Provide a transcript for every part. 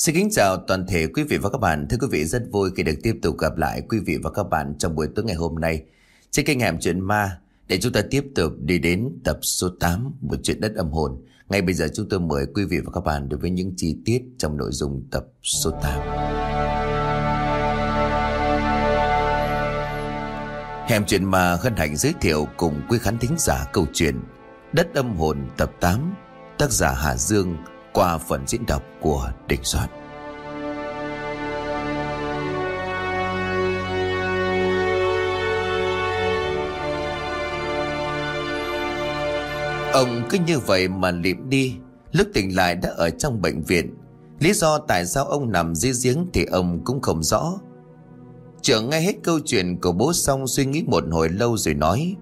Xin kính chào toàn thể quý vị và các bạn. Thưa quý vị, rất vui khi được tiếp tục gặp lại quý vị và các bạn trong buổi tối ngày hôm nay trên kênh Hẻm Chuyện Ma để chúng ta tiếp tục đi đến tập số 8 của chuyện đất âm hồn. Ngay bây giờ chúng tôi mời quý vị và các bạn đối với những chi tiết trong nội dung tập số 8. Hẻm Chuyện Ma hân hạnh giới thiệu cùng quý khán thính giả câu chuyện Đất âm hồn tập 8 tác giả Hà Dương qua phần diễn đọc của Đình Soạn. Ông cứ như vậy mà lịm đi, Lúc tỉnh lại đã ở trong bệnh viện. Lý do tại sao ông nằm dưới giếng Thì ông cũng không rõ. Trưởng nghe hết câu chuyện của bố xong Suy nghĩ một hồi lâu rồi nói,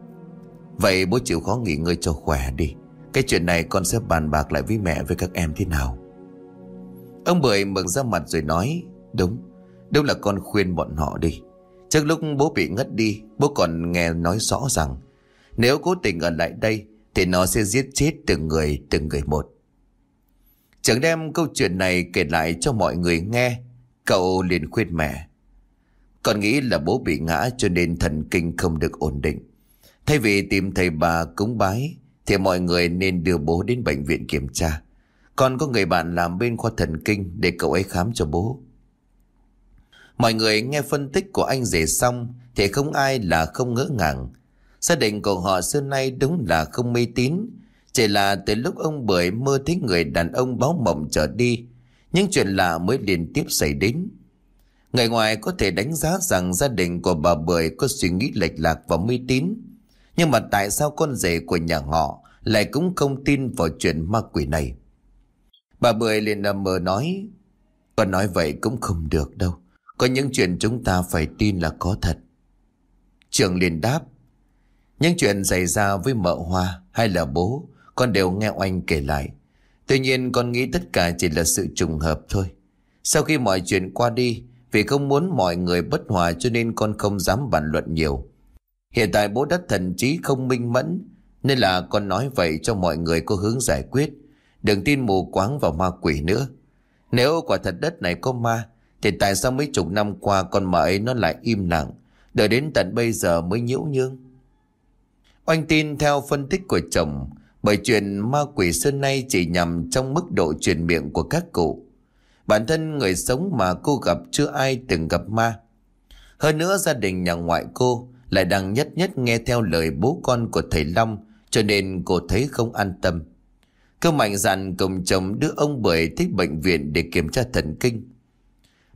Vậy bố chịu khó nghỉ ngơi cho khỏe đi. Cái chuyện này con sẽ bàn bạc lại với mẹ với các em thế nào? Ông Bưởi mừng ra mặt rồi nói, Đúng Đúng là con khuyên bọn họ đi. Trước lúc bố bị ngất đi, Bố còn nghe nói rõ rằng, Nếu cố tình ở lại đây thì nó sẽ giết chết từng người từng người một. Chẳng đem câu chuyện này kể lại cho mọi người nghe, Cậu liền khuyên mẹ. Con nghĩ là bố bị ngã cho nên thần kinh không được ổn định. Thay vì tìm thầy bà cúng bái thì mọi người nên đưa bố đến bệnh viện kiểm tra. Còn có người bạn làm bên khoa thần kinh Để cậu ấy khám cho bố. Mọi người nghe phân tích của anh rể xong Thì không ai là không ngỡ ngàng. Gia đình của họ xưa nay đúng là không mê tín. Chỉ là từ lúc ông Bưởi mơ thấy người đàn ông báo mộng trở đi, Những chuyện lạ mới liên tiếp xảy đến. Người ngoài có thể đánh giá rằng gia đình của bà Bưởi có suy nghĩ lệch lạc và mê tín. Nhưng mà tại sao con rể của nhà họ lại cũng không tin vào chuyện ma quỷ này? Bà Bưởi liền nằm mờ nói, Con nói vậy cũng không được đâu. Có những chuyện chúng ta phải tin là có thật. Trường liền đáp, những chuyện xảy ra với mợ hoa hay là bố, Con đều nghe oanh kể lại. Tuy nhiên con nghĩ tất cả chỉ là sự trùng hợp thôi. Sau khi mọi chuyện qua đi, Vì không muốn mọi người bất hòa cho nên con không dám bàn luận nhiều. Hiện tại bố đất thần trí không minh mẫn, Nên là con nói vậy cho mọi người có hướng giải quyết Đừng tin mù quáng vào ma quỷ nữa Nếu quả thật đất này có ma, Thì tại sao mấy chục năm qua con ma ấy nó lại im lặng Đợi đến tận bây giờ mới nhiễu nhương Oanh tin theo phân tích của chồng, bởi chuyện ma quỷ xưa nay chỉ nhằm trong mức độ truyền miệng của các cụ. Bản thân người sống mà cô gặp chưa ai từng gặp ma. Hơn nữa gia đình nhà ngoại cô lại đang nhất nhất nghe theo lời bố con của thầy Long cho nên cô thấy không an tâm. Cơ mạnh dặn cùng chồng đưa ông Bưởi tới bệnh viện để kiểm tra thần kinh.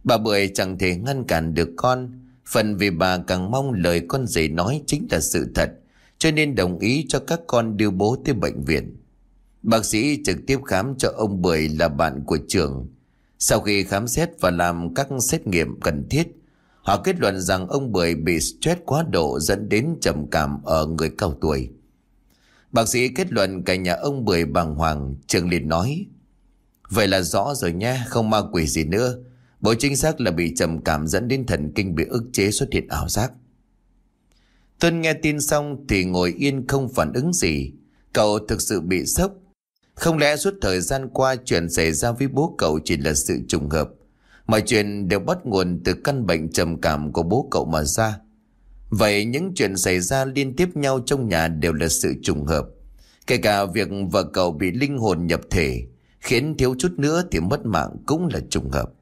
Bà Bưởi chẳng thể ngăn cản được con, phần vì bà càng mong lời con rể nói chính là sự thật cho nên đồng ý cho các con đưa bố tới bệnh viện. Bác sĩ trực tiếp khám cho ông Bưởi là bạn của trường. Sau khi khám xét và làm các xét nghiệm cần thiết, họ kết luận rằng ông Bưởi bị stress quá độ dẫn đến trầm cảm ở người cao tuổi. Bác sĩ kết luận cả nhà ông Bưởi bàng hoàng, trường liền nói Vậy là rõ rồi nha, không ma quỷ gì nữa. Bộ chính xác là bị trầm cảm dẫn đến thần kinh bị ức chế xuất hiện ảo giác. Tuân nghe tin xong thì ngồi yên không phản ứng gì. Cậu thực sự bị sốc. Không lẽ suốt thời gian qua chuyện xảy ra với bố cậu chỉ là sự trùng hợp. Mọi chuyện đều bắt nguồn từ căn bệnh trầm cảm của bố cậu mà ra. Vậy những chuyện xảy ra liên tiếp nhau trong nhà đều là sự trùng hợp. Kể cả việc vợ cậu bị linh hồn nhập thể, khiến thiếu chút nữa thì mất mạng cũng là trùng hợp.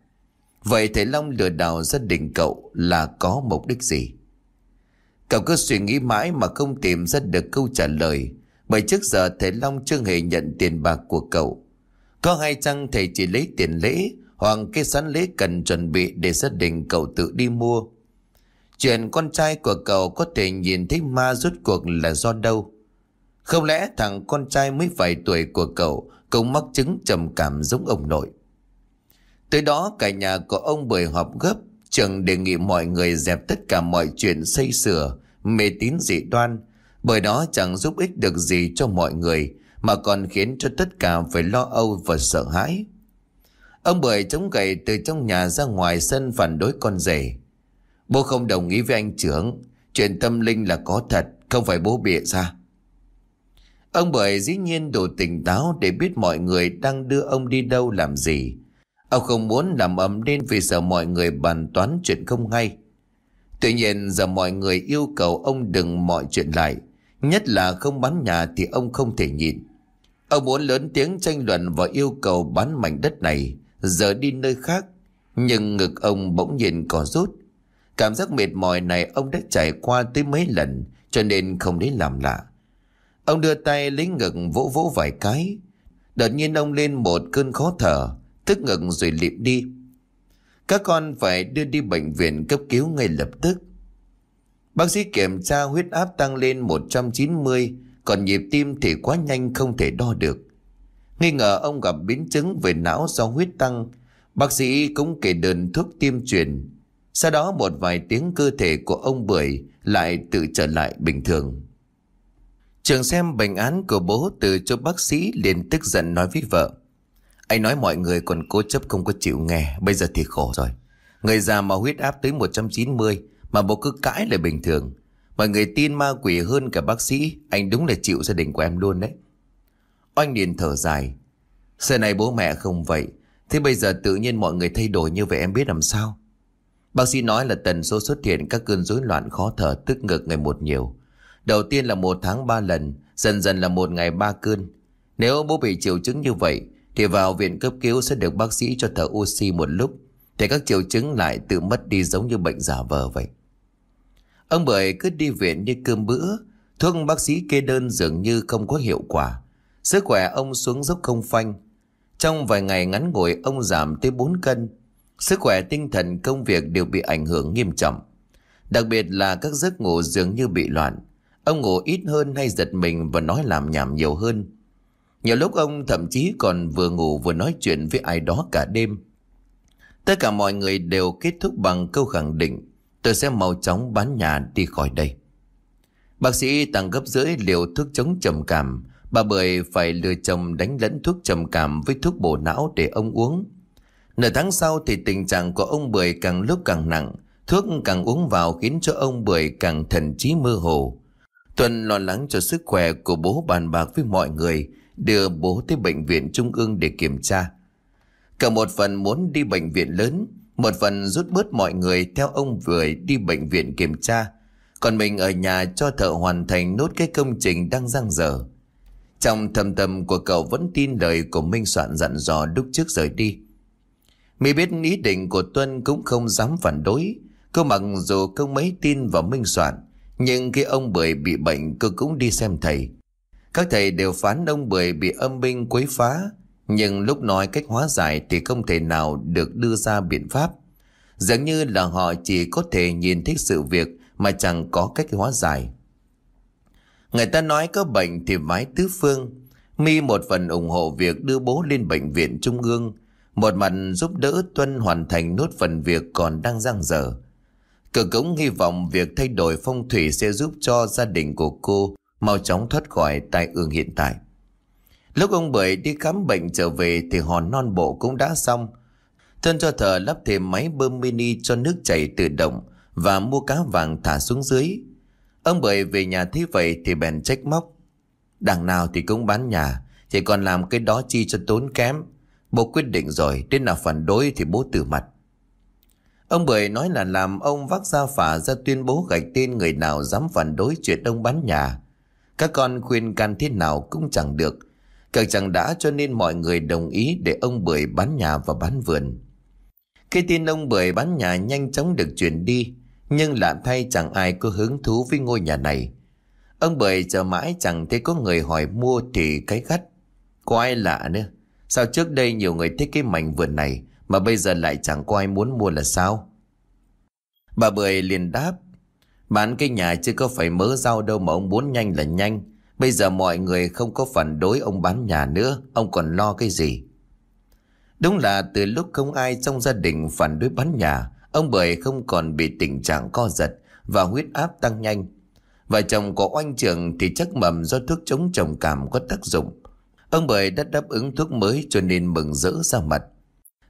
Vậy thầy Long lừa đảo gia đình cậu là có mục đích gì? Cậu cứ suy nghĩ mãi mà không tìm ra được câu trả lời Bởi trước giờ thầy Long chưa hề nhận tiền bạc của cậu Có hay chăng thầy chỉ lấy tiền lễ hoặc cái sẵn lễ cần chuẩn bị để gia đình cậu tự đi mua. Chuyện con trai của cậu có thể nhìn thấy ma rút cuộc là do đâu? Không lẽ thằng con trai mới vài tuổi của cậu Cũng mắc chứng trầm cảm giống ông nội? Tới đó cả nhà của ông bởi họp gấp Trường đề nghị mọi người dẹp tất cả mọi chuyện xây sửa, mê tín dị đoan, bởi đó chẳng giúp ích được gì cho mọi người, mà còn khiến cho tất cả phải lo âu và sợ hãi. Ông Bưởi chống gậy từ trong nhà ra ngoài sân phản đối con rể. Bố không đồng ý với anh trưởng, chuyện tâm linh là có thật, không phải bố bịa ra. Ông Bưởi dĩ nhiên đủ tỉnh táo để biết mọi người đang đưa ông đi đâu làm gì. Ông không muốn làm ầm lên vì sợ mọi người bàn toán chuyện không hay. Tuy nhiên giờ mọi người yêu cầu ông đừng mọi chuyện lại. Nhất là không bán nhà thì ông không thể nhịn. Ông muốn lớn tiếng tranh luận và yêu cầu bán mảnh đất này, giờ đi nơi khác. Nhưng ngực ông bỗng nhiên có rút. Cảm giác mệt mỏi này ông đã trải qua tới mấy lần, cho nên không đến làm lạ. Ông đưa tay lấy ngực vỗ vỗ vài cái. Đột nhiên ông lên một cơn khó thở, tức ngực rồi lịm đi. Các con phải đưa đi bệnh viện cấp cứu ngay lập tức. Bác sĩ kiểm tra huyết áp tăng lên 190, còn nhịp tim thì quá nhanh không thể đo được. Nghi ngờ ông gặp biến chứng về não do huyết tăng, bác sĩ cũng kể đơn thuốc tiêm truyền. Sau đó một vài tiếng cơ thể của ông Bưởi lại tự trở lại bình thường. Trường xem bệnh án của bố từ cho bác sĩ liền tức giận nói với vợ. Anh nói mọi người còn cố chấp không có chịu nghe, bây giờ thì khổ rồi. Người già mà huyết áp tới 190 mà bố cứ cãi là bình thường. Mọi người tin ma quỷ hơn cả bác sĩ, anh đúng là chịu gia đình của em luôn đấy. Oanh liền thở dài. Xưa này bố mẹ không vậy, thế bây giờ tự nhiên mọi người thay đổi như vậy em biết làm sao? Bác sĩ nói là tần số xuất hiện các cơn rối loạn khó thở tức ngực ngày một nhiều. Đầu tiên là một tháng ba lần, dần dần là một ngày ba cơn. Nếu bố bị triệu chứng như vậy, thì vào viện cấp cứu sẽ được bác sĩ cho thở oxy một lúc, thì các triệu chứng lại tự mất đi giống như bệnh giả vờ vậy. Ông Bưởi cứ đi viện như cơm bữa, thuốc bác sĩ kê đơn dường như không có hiệu quả. Sức khỏe ông xuống dốc không phanh. Trong vài ngày ngắn ngủi, ông giảm tới 4 cân. Sức khỏe tinh thần, công việc đều bị ảnh hưởng nghiêm trọng. Đặc biệt là các giấc ngủ dường như bị loạn. Ông ngủ ít hơn hay giật mình và nói làm nhảm nhiều hơn. Nhiều lúc ông thậm chí còn vừa ngủ vừa nói chuyện với ai đó cả đêm. Tất cả mọi người đều kết thúc bằng câu khẳng định, tôi sẽ mau chóng bán nhà đi khỏi đây. Bác sĩ tăng gấp rưỡi liều thuốc chống trầm cảm. Bà Bưởi phải lừa chồng đánh lẫn thuốc trầm cảm với thuốc bổ não để ông uống. Nửa tháng sau thì tình trạng của ông Bưởi càng lúc càng nặng. Thuốc càng uống vào khiến cho ông Bưởi càng thần trí mơ hồ. Tuần lo lắng cho sức khỏe của bố bàn bạc với mọi người đưa bố tới bệnh viện trung ương để kiểm tra. Cả một phần muốn đi bệnh viện lớn, một phần rút bớt mọi người theo ông bưởi đi bệnh viện kiểm tra. Còn mình ở nhà cho thợ hoàn thành nốt cái công trình đang giang dở. Trong thầm tâm của cậu vẫn tin lời của Minh Soạn dặn dò lúc trước rời đi. Mi biết ý định của Tuân cũng không dám phản đối. Cô mặc dù không mấy tin vào Minh Soạn, nhưng khi ông Bưởi bị bệnh cô cũng đi xem thầy. Các thầy đều phán ông Bưởi bị âm binh quấy phá, nhưng lúc nói cách hóa giải thì không thể nào được đưa ra biện pháp. Dường như là họ chỉ có thể nhìn thấy sự việc mà chẳng có cách hóa giải. Người ta nói có bệnh thì vái tứ phương. Mi một phần ủng hộ việc đưa bố lên bệnh viện trung ương, một mặt giúp đỡ Tuân hoàn thành nốt phần việc còn đang dang dở. cờ cũng hy vọng việc thay đổi phong thủy sẽ giúp cho gia đình của cô mau chóng thoát khỏi tai ương hiện tại. Lúc ông Bưởi đi khám bệnh trở về thì hòn non bộ cũng đã xong. Thân cho thợ lắp thêm máy bơm mini cho nước chảy tự động và mua cá vàng thả xuống dưới. Ông Bưởi về nhà thế vậy thì bèn trách móc. Đằng nào thì cũng bán nhà, chỉ còn làm cái đó chi cho tốn kém. Bố quyết định rồi, đến nào phản đối thì bố từ mặt. Ông Bưởi nói là làm ông vác ra phả ra tuyên bố gạch tên người nào dám phản đối chuyện ông bán nhà. Các con khuyên can thế nào cũng chẳng được. Càng chẳng đã cho nên mọi người đồng ý để ông Bưởi bán nhà và bán vườn. Cái tin ông Bưởi bán nhà nhanh chóng được chuyển đi. Nhưng lạ thay chẳng ai có hứng thú với ngôi nhà này. Ông bởi chờ mãi chẳng thấy có người hỏi mua thì cái gắt. Có ai lạ nữa. Sao trước đây nhiều người thích cái mảnh vườn này mà bây giờ lại chẳng có ai muốn mua là sao? Bà Bưởi liền đáp Bán cái nhà chứ có phải mớ rau đâu mà ông muốn nhanh là nhanh. Bây giờ mọi người không có phản đối ông bán nhà nữa, ông còn lo cái gì? Đúng là từ lúc không ai trong gia đình phản đối bán nhà, ông Bưởi không còn bị tình trạng co giật và huyết áp tăng nhanh. Vợ chồng của oanh trường thì chắc mầm do thuốc chống trầm cảm có tác dụng. Ông Bưởi đã đáp ứng thuốc mới cho nên mừng rỡ ra mặt.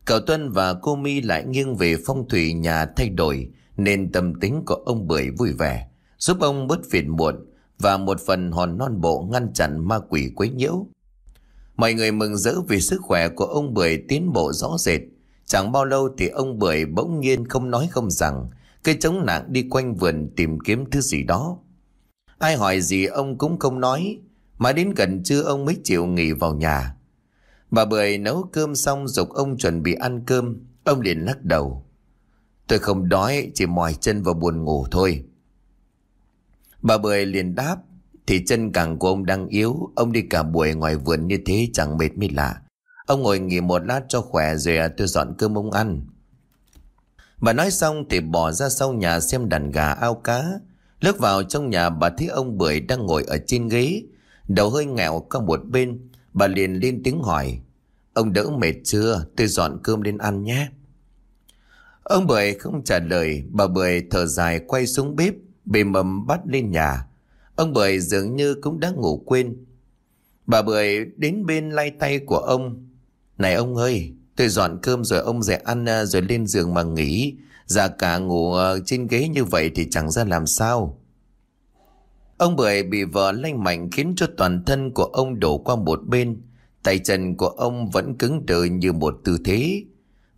Cậu Tuân và cô Mi lại nghiêng về phong thủy nhà thay đổi nên tâm tính của ông Bưởi vui vẻ, giúp ông bớt phiền muộn và một phần hòn non bộ ngăn chặn ma quỷ quấy nhiễu. Mọi người mừng rỡ vì sức khỏe của ông Bưởi tiến bộ rõ rệt, Chẳng bao lâu thì ông Bưởi bỗng nhiên không nói không rằng, cây chống nặng đi quanh vườn tìm kiếm thứ gì đó. Ai hỏi gì ông cũng không nói, mà đến gần trưa ông mới chịu nghỉ vào nhà. Bà Bưởi nấu cơm xong dục ông chuẩn bị ăn cơm, ông liền lắc đầu. Tôi không đói, chỉ mỏi chân và buồn ngủ thôi. Bà Bưởi liền đáp, thì chân càng của ông đang yếu, ông đi cả buổi ngoài vườn như thế chẳng mệt mới lạ. Ông ngồi nghỉ một lát cho khỏe rồi à, tôi dọn cơm ông ăn. Bà nói xong thì bỏ ra sau nhà xem đàn gà ao cá. Lướt vào trong nhà, bà thấy ông Bưởi đang ngồi ở trên ghế. Đầu hơi nghèo qua một bên. Bà liền lên tiếng hỏi. Ông đỡ mệt chưa? Tôi dọn cơm lên ăn nhé. Ông Bưởi không trả lời. Bà Bưởi thở dài quay xuống bếp. Bề mầm bắt lên nhà. Ông Bưởi dường như cũng đã ngủ quên. Bà Bưởi đến bên lay tay của ông. Này ông ơi, tôi dọn cơm rồi ông dậy ăn à, rồi lên giường mà nghỉ. Già cả ngủ à, trên ghế như vậy thì chẳng ra làm sao. Ông Bưởi bị vợ lanh mạnh khiến cho toàn thân của ông đổ qua một bên. Tay chân của ông vẫn cứng đờ như một tư thế.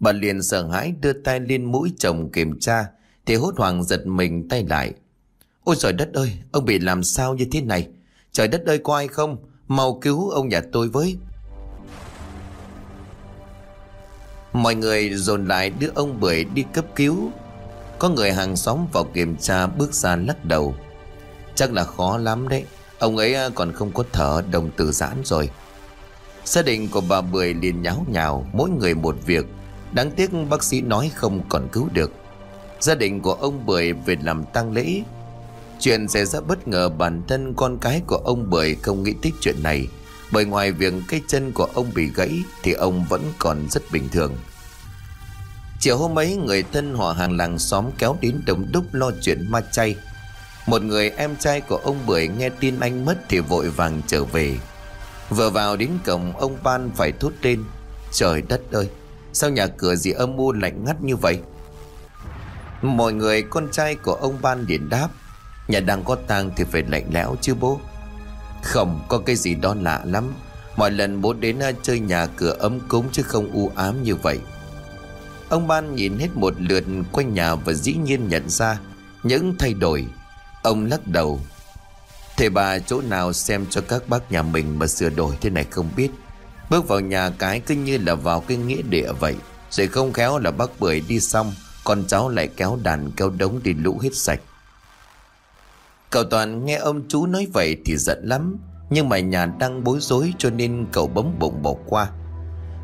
Bà liền sợ hãi đưa tay lên mũi chồng kiểm tra thì hốt hoảng giật mình tay lại. Ôi trời đất ơi, ông bị làm sao như thế này? Trời đất ơi có ai không? Mau cứu ông nhà tôi với. Mọi người dồn lại đưa ông Bưởi đi cấp cứu. Có người hàng xóm vào kiểm tra, bước ra lắc đầu. Chắc là khó lắm đấy. Ông ấy à, còn không có thở, đồng tử giãn rồi. Gia đình của bà Bưởi liền nháo nhào, mỗi người một việc. Đáng tiếc bác sĩ nói không còn cứu được. Gia đình của ông Bưởi về làm tang lễ Chuyện xảy ra bất ngờ bản thân con cái của ông Bưởi không nghĩ tích chuyện này bởi ngoài việc cái chân của ông bị gãy Thì ông vẫn còn rất bình thường. Chiều hôm ấy, người thân họ hàng làng xóm kéo đến đồng đúc lo chuyện ma chay. Một người em trai của ông Bưởi nghe tin anh mất thì vội vàng trở về. Vừa vào đến cổng, ông Ban phải thốt lên, Trời đất ơi, Sao nhà cửa gì âm u lạnh ngắt như vậy? Mọi người, con trai của ông Ban điện đáp, Nhà đang có tang thì phải lạnh lẽo chứ bố. Không có cái gì đó lạ lắm Mọi lần bố đến à, chơi nhà cửa ấm cúng chứ không u ám như vậy Ông Ban nhìn hết một lượt quanh nhà và dĩ nhiên nhận ra những thay đổi. Ông lắc đầu. Thầy bà chỗ nào xem cho các bác nhà mình mà sửa đổi thế này không biết. Bước vào nhà cái cứ như là vào cái nghĩa địa vậy. Rồi không khéo là bác bưởi đi xong, con cháu lại kéo đàn kéo đống đi lũ hết sạch. Cậu Toàn nghe ông chú nói vậy thì giận lắm, Nhưng mà nhà đang bối rối cho nên cậu bấm bụng bỏ qua.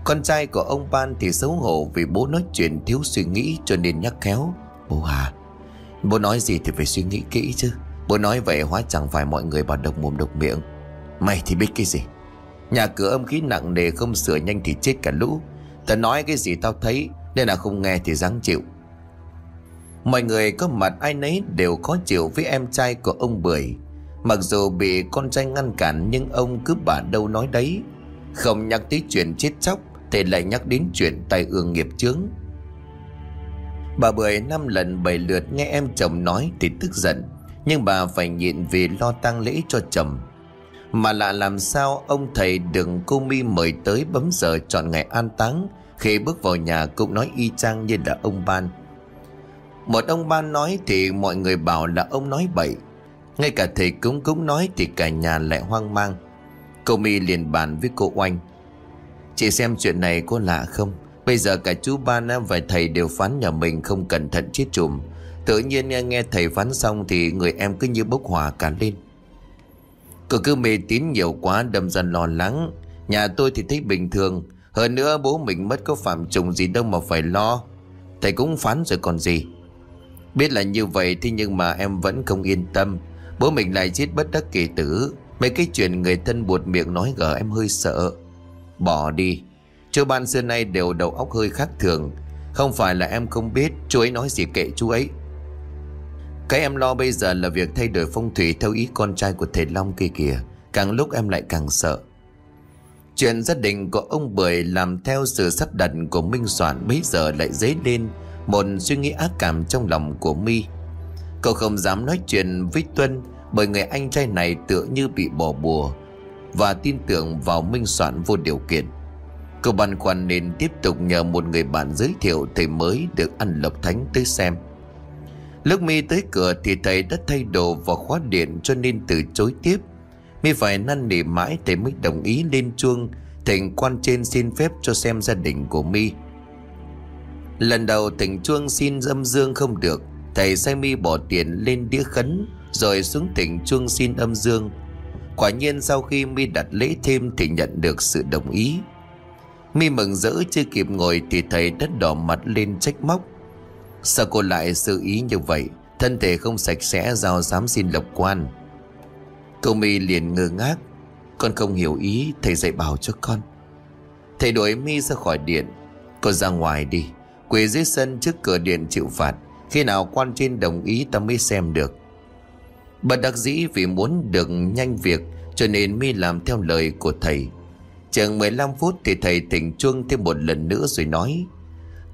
Con trai của ông Ban thì xấu hổ vì bố nói chuyện thiếu suy nghĩ cho nên nhắc khéo. Bố à Bố nói gì thì phải suy nghĩ kỹ chứ. Bố nói vậy hóa chẳng phải mọi người bảo độc mồm độc miệng. Mày thì biết cái gì? Nhà cửa âm khí nặng nề không sửa nhanh thì chết cả lũ. Tao nói cái gì tao thấy, Nên là không nghe thì ráng chịu. Mọi người có mặt ai nấy đều khó chịu với em trai của ông Bưởi. Mặc dù bị con trai ngăn cản, nhưng ông cứ bà đâu nói đấy. Không nhắc tới chuyện chết chóc, Thì lại nhắc đến chuyện tai ương nghiệp chướng. Bà Bưởi năm lần bảy lượt nghe em chồng nói thì tức giận, Nhưng bà phải nhịn vì lo tang lễ cho chồng. Mà lạ làm sao ông thầy đừng cô mi mời tới bấm giờ chọn ngày an táng, Khi bước vào nhà cũng nói y chang như là ông Ban một ông ban nói thì mọi người bảo là ông nói bậy. Ngay cả thầy cúng cúng nói thì cả nhà lại hoang mang. Cô My liền bàn với cô Oanh. Chị xem chuyện này có lạ không? Bây giờ cả chú Ban và thầy đều phán nhà mình không cẩn thận chết chùm. Tự nhiên nghe thầy phán xong thì người em cứ như bốc hỏa cả lên. Cô cứ mê tín nhiều quá, đâm dần lo lắng. Nhà tôi thì thấy bình thường. Hơn nữa bố mình mất có phạm trùng gì đâu mà phải lo. Thầy cũng phán rồi còn gì. Biết là như vậy thì nhưng mà em vẫn không yên tâm. Bố mình lại chết bất đắc kỳ tử. Mấy cái chuyện người thân buột miệng nói gở em hơi sợ. Bỏ đi. Chú ban xưa nay đều đầu óc hơi khác thường. Không phải là em không biết, Chú ấy nói gì kệ chú ấy. Cái em lo bây giờ là việc thay đổi phong thủy Theo ý con trai của thầy Long kia kìa. Càng lúc em lại càng sợ. Chuyện gia đình của ông Bưởi Làm theo sự sắp đặt của Minh Soạn Bây giờ lại dấy lên một suy nghĩ ác cảm trong lòng của mi cậu không dám nói chuyện với tuân bởi người anh trai này tựa như bị bỏ bùa và tin tưởng vào minh soạn vô điều kiện Cậu băn khoăn nên tiếp tục nhờ một người bạn giới thiệu thầy mới được ăn lộc thánh tới xem. Lúc mi tới cửa thì thầy đã thay đồ và khóa điện cho nên từ chối tiếp. Mi phải năn nỉ mãi thầy mới đồng ý lên chuông thỉnh quan trên xin phép cho xem gia đình của mi. Lần đầu thỉnh chuông xin âm dương không được, Thầy say mi bỏ tiền lên đĩa khấn, Rồi xuống thỉnh chuông xin âm dương. Quả nhiên sau khi mi đặt lễ thêm Thì nhận được sự đồng ý. Mi mừng rỡ chưa kịp ngồi Thì thầy đất đỏ mặt lên trách móc. Sao cô lại sự ý như vậy? Thân thể không sạch sẽ Giao dám xin lộc quan. Cô mi liền ngơ ngác. Con không hiểu ý, Thầy dạy bảo cho con. Thầy đuổi mi ra khỏi điện. Con ra ngoài đi. Quỳ dưới sân trước cửa điện chịu phạt. Khi nào quan trên đồng ý ta mới xem được. Bà đắc dĩ vì muốn được nhanh việc, Cho nên mi làm theo lời của thầy. Chừng 15 phút thì thầy thỉnh chuông thêm một lần nữa rồi nói,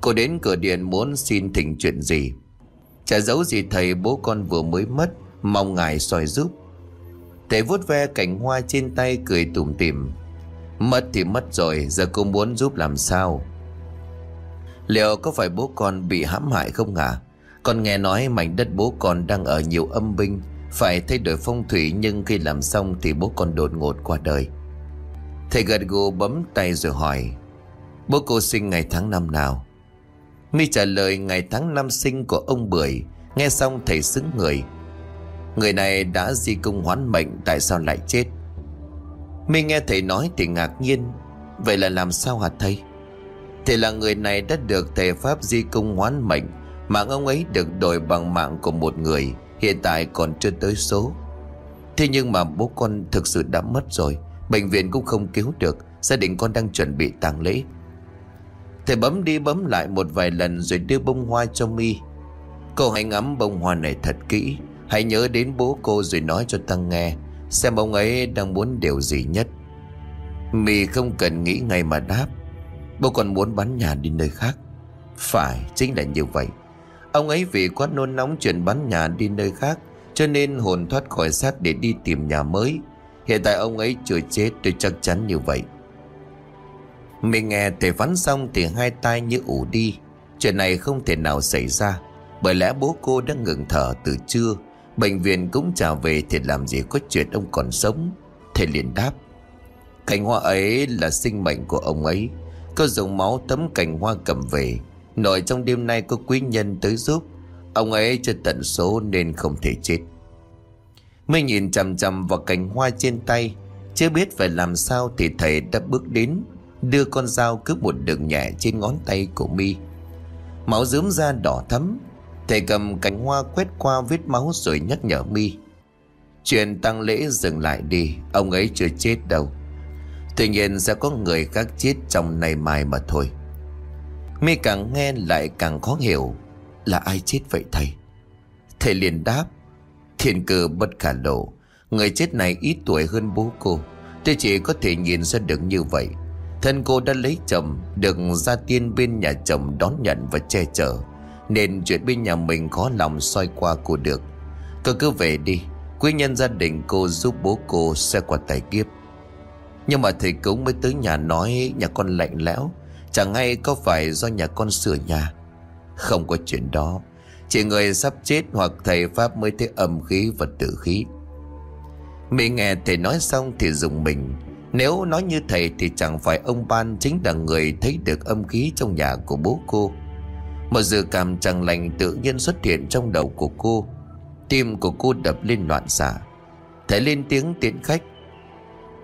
Cô đến cửa điện muốn xin thỉnh chuyện gì? Chả giấu gì thầy, bố con vừa mới mất, Mong ngài soi giúp. Thầy vuốt ve cành hoa trên tay cười tủm tỉm, Mất thì mất rồi, Giờ cô muốn giúp làm sao? Liệu có phải bố con bị hãm hại không hả Con nghe nói mảnh đất bố con đang ở nhiều âm binh. Phải thay đổi phong thủy, Nhưng khi làm xong thì bố con đột ngột qua đời. Thầy gật gù bấm tay rồi hỏi, Bố cô sinh ngày tháng năm nào? Mi trả lời, ngày tháng năm sinh của ông Bưởi. Nghe xong, thầy xứng người. Người này đã di công hoán mệnh, Tại sao lại chết? Mi nghe thầy nói thì ngạc nhiên. Vậy là làm sao hả thầy? Thì là người này đã được thầy Pháp di công hoán mệnh, Mạng ông ấy được đổi bằng mạng của một người, Hiện tại còn chưa tới số. Thế nhưng mà bố con thực sự đã mất rồi, Bệnh viện cũng không cứu được, Gia đình con đang chuẩn bị tang lễ. Thầy bấm đi bấm lại một vài lần Rồi đưa bông hoa cho mi. Cô hãy ngắm bông hoa này thật kỹ, Hãy nhớ đến bố cô rồi nói cho Tăng nghe, Xem ông ấy đang muốn điều gì nhất. Mi không cần nghĩ ngay mà đáp. Bố còn muốn bán nhà đi nơi khác. Phải, chính là như vậy. Ông ấy vì quá nôn nóng chuyện bán nhà đi nơi khác, Cho nên hồn thoát khỏi xác để đi tìm nhà mới. Hiện tại ông ấy chưa chết, tôi chắc chắn như vậy. Mình nghe thầy phán xong thì hai tay như ủ đi. Chuyện này không thể nào xảy ra, Bởi lẽ bố cô đã ngừng thở từ trưa. Bệnh viện cũng trả về thì làm gì có chuyện ông còn sống. Thầy liền đáp, cánh hoa ấy là sinh mệnh của ông ấy. Cô dùng máu tấm cành hoa cầm về. Nội trong đêm nay có quý nhân tới giúp. Ông ấy chưa tận số nên không thể chết. Mới nhìn chằm chằm vào cành hoa trên tay. Chưa biết phải làm sao thì thầy đã bước đến, Đưa con dao cướp một đường nhẹ trên ngón tay của mi. Máu dướm ra đỏ thấm Thầy cầm cành hoa quét qua vết máu rồi nhắc nhở mi. Chuyện tăng lễ dừng lại đi, Ông ấy chưa chết đâu. Tuy nhiên sẽ có người khác chết trong nay mai mà thôi. Mi càng nghe lại càng khó hiểu Là ai chết vậy thầy? Thầy liền đáp, Thiên cơ bất khả lộ, Người chết này ít tuổi hơn bố cô. Tôi chỉ có thể nhìn ra được như vậy, Thân cô đã lấy chồng, Được gia tiên bên nhà chồng đón nhận và che chở, Nên chuyện bên nhà mình khó lòng soi qua cô được. Cô cứ về đi, Quý nhân gia đình cô giúp bố cô sẽ qua tài kiếp nhưng mà thầy cúng mới tới nhà nói nhà con lạnh lẽo. Chẳng hay có phải do nhà con sửa nhà? Không có chuyện đó. Chỉ người sắp chết hoặc thầy Pháp mới thấy âm khí và tử khí. Mình nghe thầy nói xong thì dùng mình. Nếu nói như thầy thì chẳng phải ông Ban chính là người thấy được âm khí trong nhà của bố cô. Một dự cảm chẳng lành tự nhiên xuất hiện trong đầu của cô. Tim của cô đập lên loạn xạ. Thầy lên tiếng tiễn khách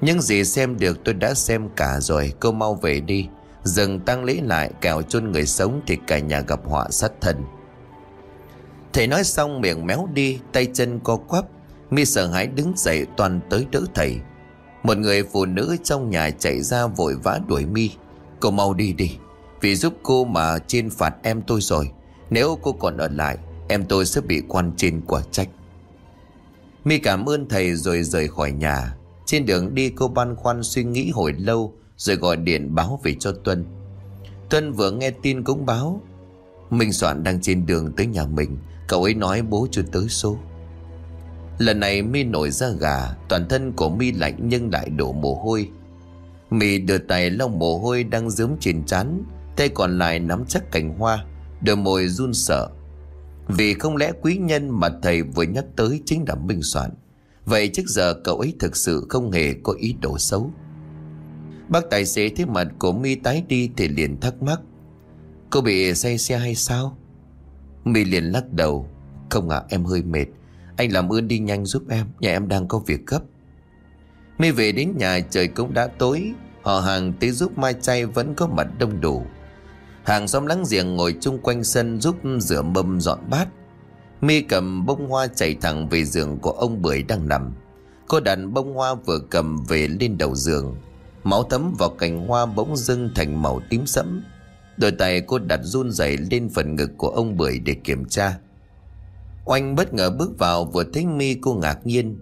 những gì xem được tôi đã xem cả rồi Cô mau về đi. Dừng tăng lễ lại, kẻo chôn người sống Thì cả nhà gặp họa sát thân Thầy nói xong miệng méo đi, Tay chân co quắp. Mi sợ hãi đứng dậy toàn tới đỡ thầy. Một người phụ nữ trong nhà chạy ra vội vã đuổi Mi. Cô mau đi đi, Vì giúp cô mà trên phạt em tôi rồi. Nếu cô còn ở lại, Em tôi sẽ bị quan trên quả trách. Mi cảm ơn thầy rồi rời khỏi nhà trên đường đi, cô băn khoăn suy nghĩ hồi lâu, Rồi gọi điện báo về cho Tuân. Tuân vừa nghe tin cũng báo, Minh Soạn đang trên đường tới nhà mình, Cậu ấy nói bố chưa tới số. Lần này mi nổi ra gà, Toàn thân của mi lạnh nhưng lại đổ mồ hôi. Mì đưa tay lau mồ hôi đang dướm trên trán, Tay còn lại nắm chắc cành hoa, Đôi môi run sợ. Vì không lẽ quý nhân mà thầy vừa nhắc tới chính là Minh Soạn? Vậy trước giờ cậu ấy thực sự không hề có ý đồ xấu. Bác tài xế thấy mặt của mi tái đi thì liền thắc mắc, Cô bị say xe hay sao? Mi liền lắc đầu, Không ạ, em hơi mệt. Anh làm ơn đi nhanh giúp em, Nhà em đang có việc gấp. Mi về đến nhà, trời cũng đã tối, Họ hàng tới giúp mai chay vẫn có mặt đông đủ. Hàng xóm láng giềng ngồi chung quanh sân giúp rửa mâm dọn bát mi cầm bông hoa chạy thẳng về giường của ông Bưởi đang nằm. Cô đặt bông hoa vừa cầm về lên đầu giường. Máu thấm vào cành hoa bỗng dưng thành màu tím sẫm. Đôi tay cô đặt run rẩy lên phần ngực của ông Bưởi để kiểm tra. Oanh bất ngờ bước vào vừa thấy mi cô ngạc nhiên.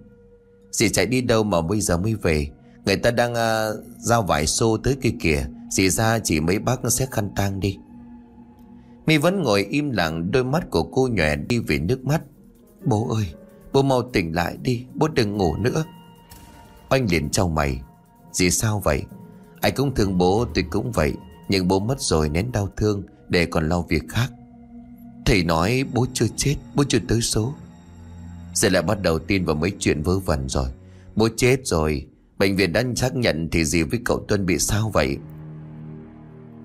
Dì chạy đi đâu mà bây giờ mới về? Người ta đang uh, giao vải xô tới kia kìa. Dì ra chỉ mấy bác sẽ khăn tang đi. My vẫn ngồi im lặng, Đôi mắt của cô nhòe đi về nước mắt. Bố ơi, Bố mau tỉnh lại đi, Bố đừng ngủ nữa. Oanh liền trao mày. Dì sao vậy? Ai cũng thương bố, tôi cũng vậy, Nhưng bố mất rồi nén đau thương, Để còn lo việc khác. Thầy nói bố chưa chết, Bố chưa tới số. Giờ lại bắt đầu tin vào mấy chuyện vớ vẩn rồi. Bố chết rồi, Bệnh viện đã xác nhận thì gì với cậu Tuân bị sao vậy?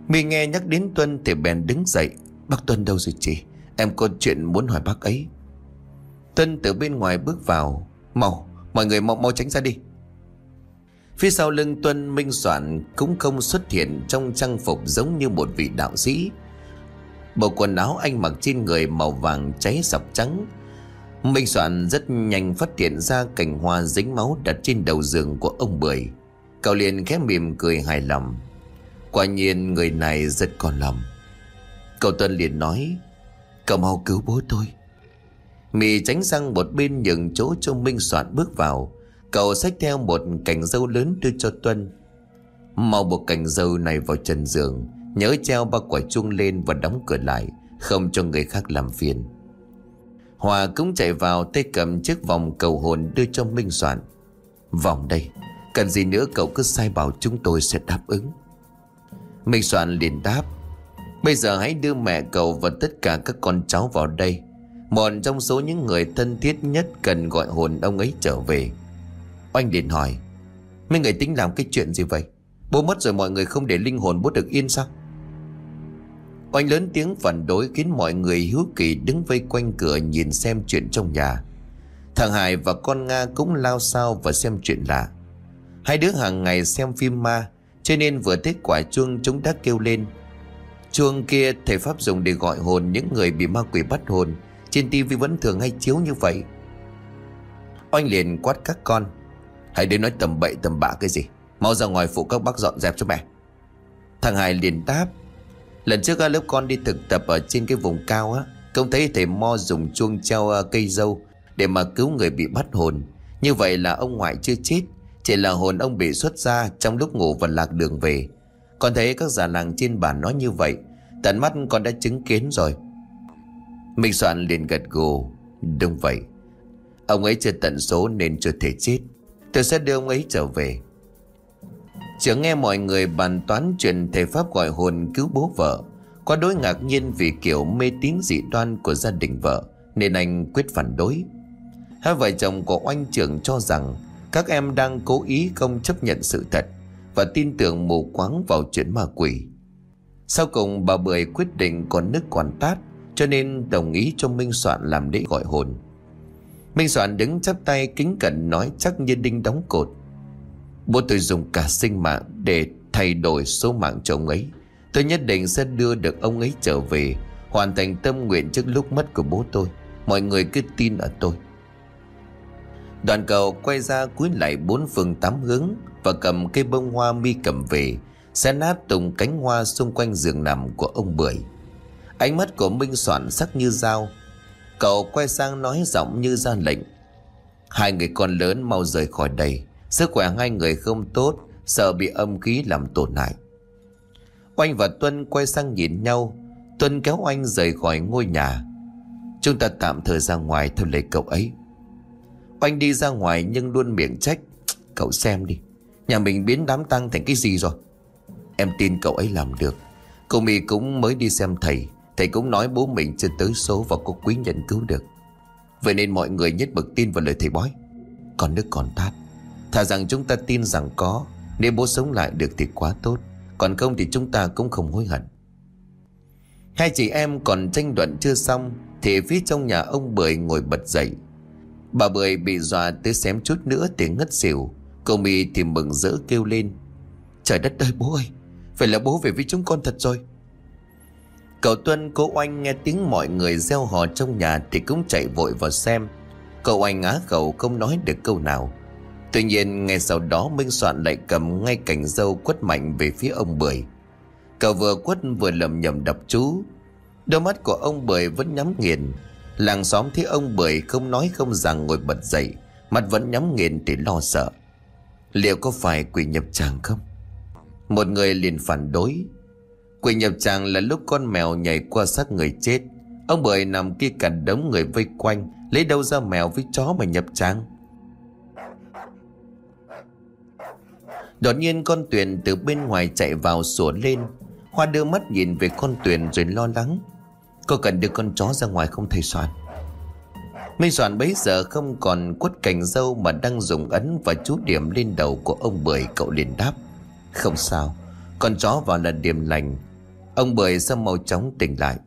Mi nghe nhắc đến Tuân thì bèn đứng dậy. Bác Tuân đâu rồi chị Em có chuyện muốn hỏi bác ấy Tuân từ bên ngoài bước vào Mau, Mọi người mau mau tránh ra đi Phía sau lưng Tuân, Minh Soạn cũng không xuất hiện trong trang phục giống như một vị đạo sĩ. Bộ quần áo anh mặc trên người màu vàng cháy sọc trắng. Minh Soạn rất nhanh phát hiện ra cành hoa dính máu đặt trên đầu giường của ông Bưởi. Cậu liền khẽ mỉm cười hài lòng. Quả nhiên người này rất còn lòng. Cậu Tuân liền nói, cậu mau cứu bố tôi. Mì tránh sang một bên nhường chỗ cho Minh Soạn bước vào. Cậu xách theo một cành dâu lớn đưa cho Tuân Mau buộc cành dâu này vào trần giường Nhớ treo ba quả chuông lên và đóng cửa lại Không cho người khác làm phiền Hòa cũng chạy vào tay cầm chiếc vòng cầu hồn đưa cho Minh Soạn Vòng đây Cần gì nữa cậu cứ sai bảo chúng tôi sẽ đáp ứng Minh Soạn liền đáp Bây giờ hãy đưa mẹ cậu và tất cả các con cháu vào đây Một trong số những người thân thiết nhất cần gọi hồn ông ấy trở về Oanh liền hỏi, Mấy người tính làm cái chuyện gì vậy Bố mất rồi mọi người không để linh hồn bố được yên sao Oanh lớn tiếng phản đối khiến mọi người hiếu kỳ đứng vây quanh cửa nhìn xem chuyện trong nhà. Thằng Hải và con Nga cũng lao sao và xem chuyện lạ. Hai đứa hàng ngày xem phim ma, cho nên vừa thấy quả chuông chúng đã kêu lên. Chuông kia thầy Pháp dùng để gọi hồn những người bị ma quỷ bắt hồn. Trên tivi vẫn thường hay chiếu như vậy. Oanh liền quát các con. Hãy đến nói tầm bậy, tầm bạ cái gì Mau ra ngoài phụ các bác dọn dẹp cho mẹ Thằng Hải liền đáp Lần trước lớp con đi thực tập ở trên cái vùng cao á, Công thấy thầy Mo dùng chuông treo à, cây dâu Để mà cứu người bị bắt hồn Như vậy là ông ngoại chưa chết, Chỉ là hồn ông bị xuất ra Trong lúc ngủ và lạc đường về con thấy các già làng trên bản nói như vậy, Tận mắt con đã chứng kiến rồi. Minh Soạn liền gật gù, Đúng vậy. Ông ấy chưa tận số nên chưa thể chết. Tôi sẽ đưa ông ấy trở về. Chưa nghe mọi người bàn toán chuyện thầy Pháp gọi hồn cứu bố vợ Quá đối ngạc nhiên vì kiểu mê tín dị đoan của gia đình vợ, Nên anh quyết phản đối. Hai vợ chồng của oanh trưởng cho rằng Các em đang cố ý không chấp nhận sự thật. Và tin tưởng mù quáng vào chuyện ma quỷ Sau cùng bà Bưởi quyết định còn nước còn tát Cho nên đồng ý cho Minh Soạn làm lễ gọi hồn Minh Soạn đứng chắp tay kính cẩn nói chắc như đinh đóng cột. Bố tôi dùng cả sinh mạng để thay đổi số mạng cho ông ấy. Tôi nhất định sẽ đưa được ông ấy trở về, hoàn thành tâm nguyện trước lúc mất của bố tôi. Mọi người cứ tin ở tôi. Đoàn cầu quay ra cúi lại bốn phương tám hướng và cầm cây bông hoa mi cầm về, xé nát tùng cánh hoa xung quanh giường nằm của ông Bưởi. Ánh mắt của Minh Soạn sắc như dao, Cậu quay sang nói giọng như ra lệnh. Hai người con lớn mau rời khỏi đây. Sức khỏe hai người không tốt Sợ bị âm khí làm tổn hại. Oanh và Tuân quay sang nhìn nhau. Tuân kéo Oanh rời khỏi ngôi nhà. Chúng ta tạm thời ra ngoài theo lời cậu ấy. Oanh đi ra ngoài nhưng luôn miệng trách. Cậu xem đi. Nhà mình biến đám tang thành cái gì rồi? Em tin cậu ấy làm được. Cô My cũng mới đi xem thầy. Thầy cũng nói bố mình chưa tới số Và có quý nhận cứu được. Vậy nên mọi người nhất bực tin vào lời thầy bói. Còn nước còn tát. Thà rằng chúng ta tin rằng có, Nếu bố sống lại được thì quá tốt. Còn không thì chúng ta cũng không hối hận. Hai chị em còn tranh luận chưa xong, Thì phía trong nhà ông Bưởi ngồi bật dậy. Bà Bưởi bị dọa tới xém chút nữa thì ngất xỉu. Cô mì thì mừng rỡ kêu lên. Trời đất ơi, bố ơi, Phải là bố về với chúng con thật rồi. Cậu Tuân, cô Oanh nghe tiếng mọi người gieo hò trong nhà Thì cũng chạy vội vào xem. Cậu Oanh á khẩu không nói được câu nào. Tuy nhiên, ngay sau đó Minh Soạn lại cầm ngay cành dâu quất mạnh về phía ông Bưởi. Cậu vừa quất vừa lầm nhầm đập chú. Đôi mắt của ông Bưởi vẫn nhắm nghiền. Làng xóm thấy ông Bưởi không nói không rằng ngồi bật dậy, Mặt vẫn nhắm nghiền thì lo sợ. Liệu có phải quỷ nhập tràng không? Một người liền phản đối. Quỷ nhập tràng là lúc con mèo nhảy qua xác người chết. Ông Bưởi nằm kia cả đống người vây quanh, Lấy đâu ra mèo với chó mà nhập tràng? Đột nhiên con Tuyền từ bên ngoài chạy vào sủa lên. Hoa đưa mắt nhìn về con Tuyền rồi lo lắng. Cô cần đưa con chó ra ngoài không thầy Soạn? Minh Soạn bấy giờ không còn quất cành dâu Mà đang dùng ấn và chú điểm lên đầu của ông Bưởi, Cậu liền đáp. Không sao, Con chó vào là điểm lành. Ông Bưởi sao mau chóng tỉnh lại.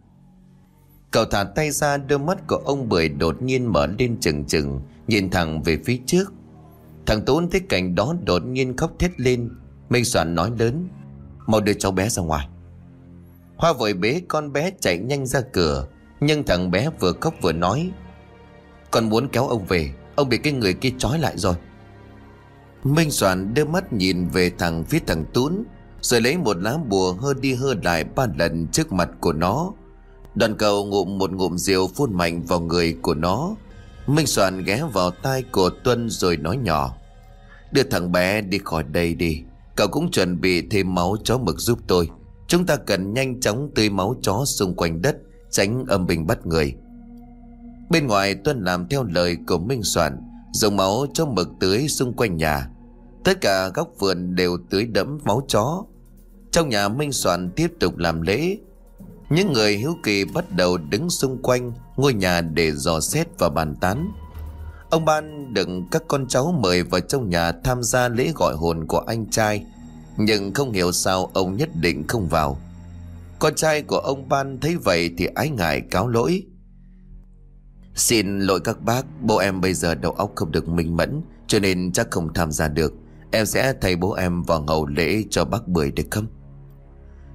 Cậu thả tay ra, đôi mắt của ông Bưởi đột nhiên mở lên chừng chừng, Nhìn thẳng về phía trước. Thằng Tốn thấy cảnh đó đột nhiên khóc thét lên. Minh Soạn nói lớn, Mau đưa cháu bé ra ngoài. Hoa vội bế con bé chạy nhanh ra cửa, Nhưng thằng bé vừa khóc vừa nói con muốn kéo ông về, Ông bị cái người kia trói lại rồi. Minh Soạn đưa mắt nhìn về thằng phía thằng Tún, Rồi lấy một lá bùa hơ đi hơ lại ba lần trước mặt của nó. Đoàn cầu ngụm một ngụm rượu phun mạnh vào người của nó. Minh Soạn ghé vào tai của Tuân rồi nói nhỏ, Đưa thằng bé đi khỏi đây đi, Cậu cũng chuẩn bị thêm máu chó mực giúp tôi. Chúng ta cần nhanh chóng tưới máu chó xung quanh đất, Tránh âm bình bắt người. Bên ngoài Tuân làm theo lời của Minh Soạn, Dùng máu cho mực tưới xung quanh nhà. Tất cả góc vườn đều tưới đẫm máu chó. Trong nhà Minh Soạn tiếp tục làm lễ. Những người hiếu kỳ bắt đầu đứng xung quanh, Ngôi nhà để dò xét và bàn tán. Ông Ban đựng các con cháu mời vào trong nhà tham gia lễ gọi hồn của anh trai, Nhưng không hiểu sao ông nhất định không vào. Con trai của ông Ban thấy vậy thì ái ngại cáo lỗi. Xin lỗi các bác, Bố em bây giờ đầu óc không được minh mẫn, Cho nên chắc không tham gia được. Em sẽ thay bố em vào hậu lễ cho bác Bưởi được không?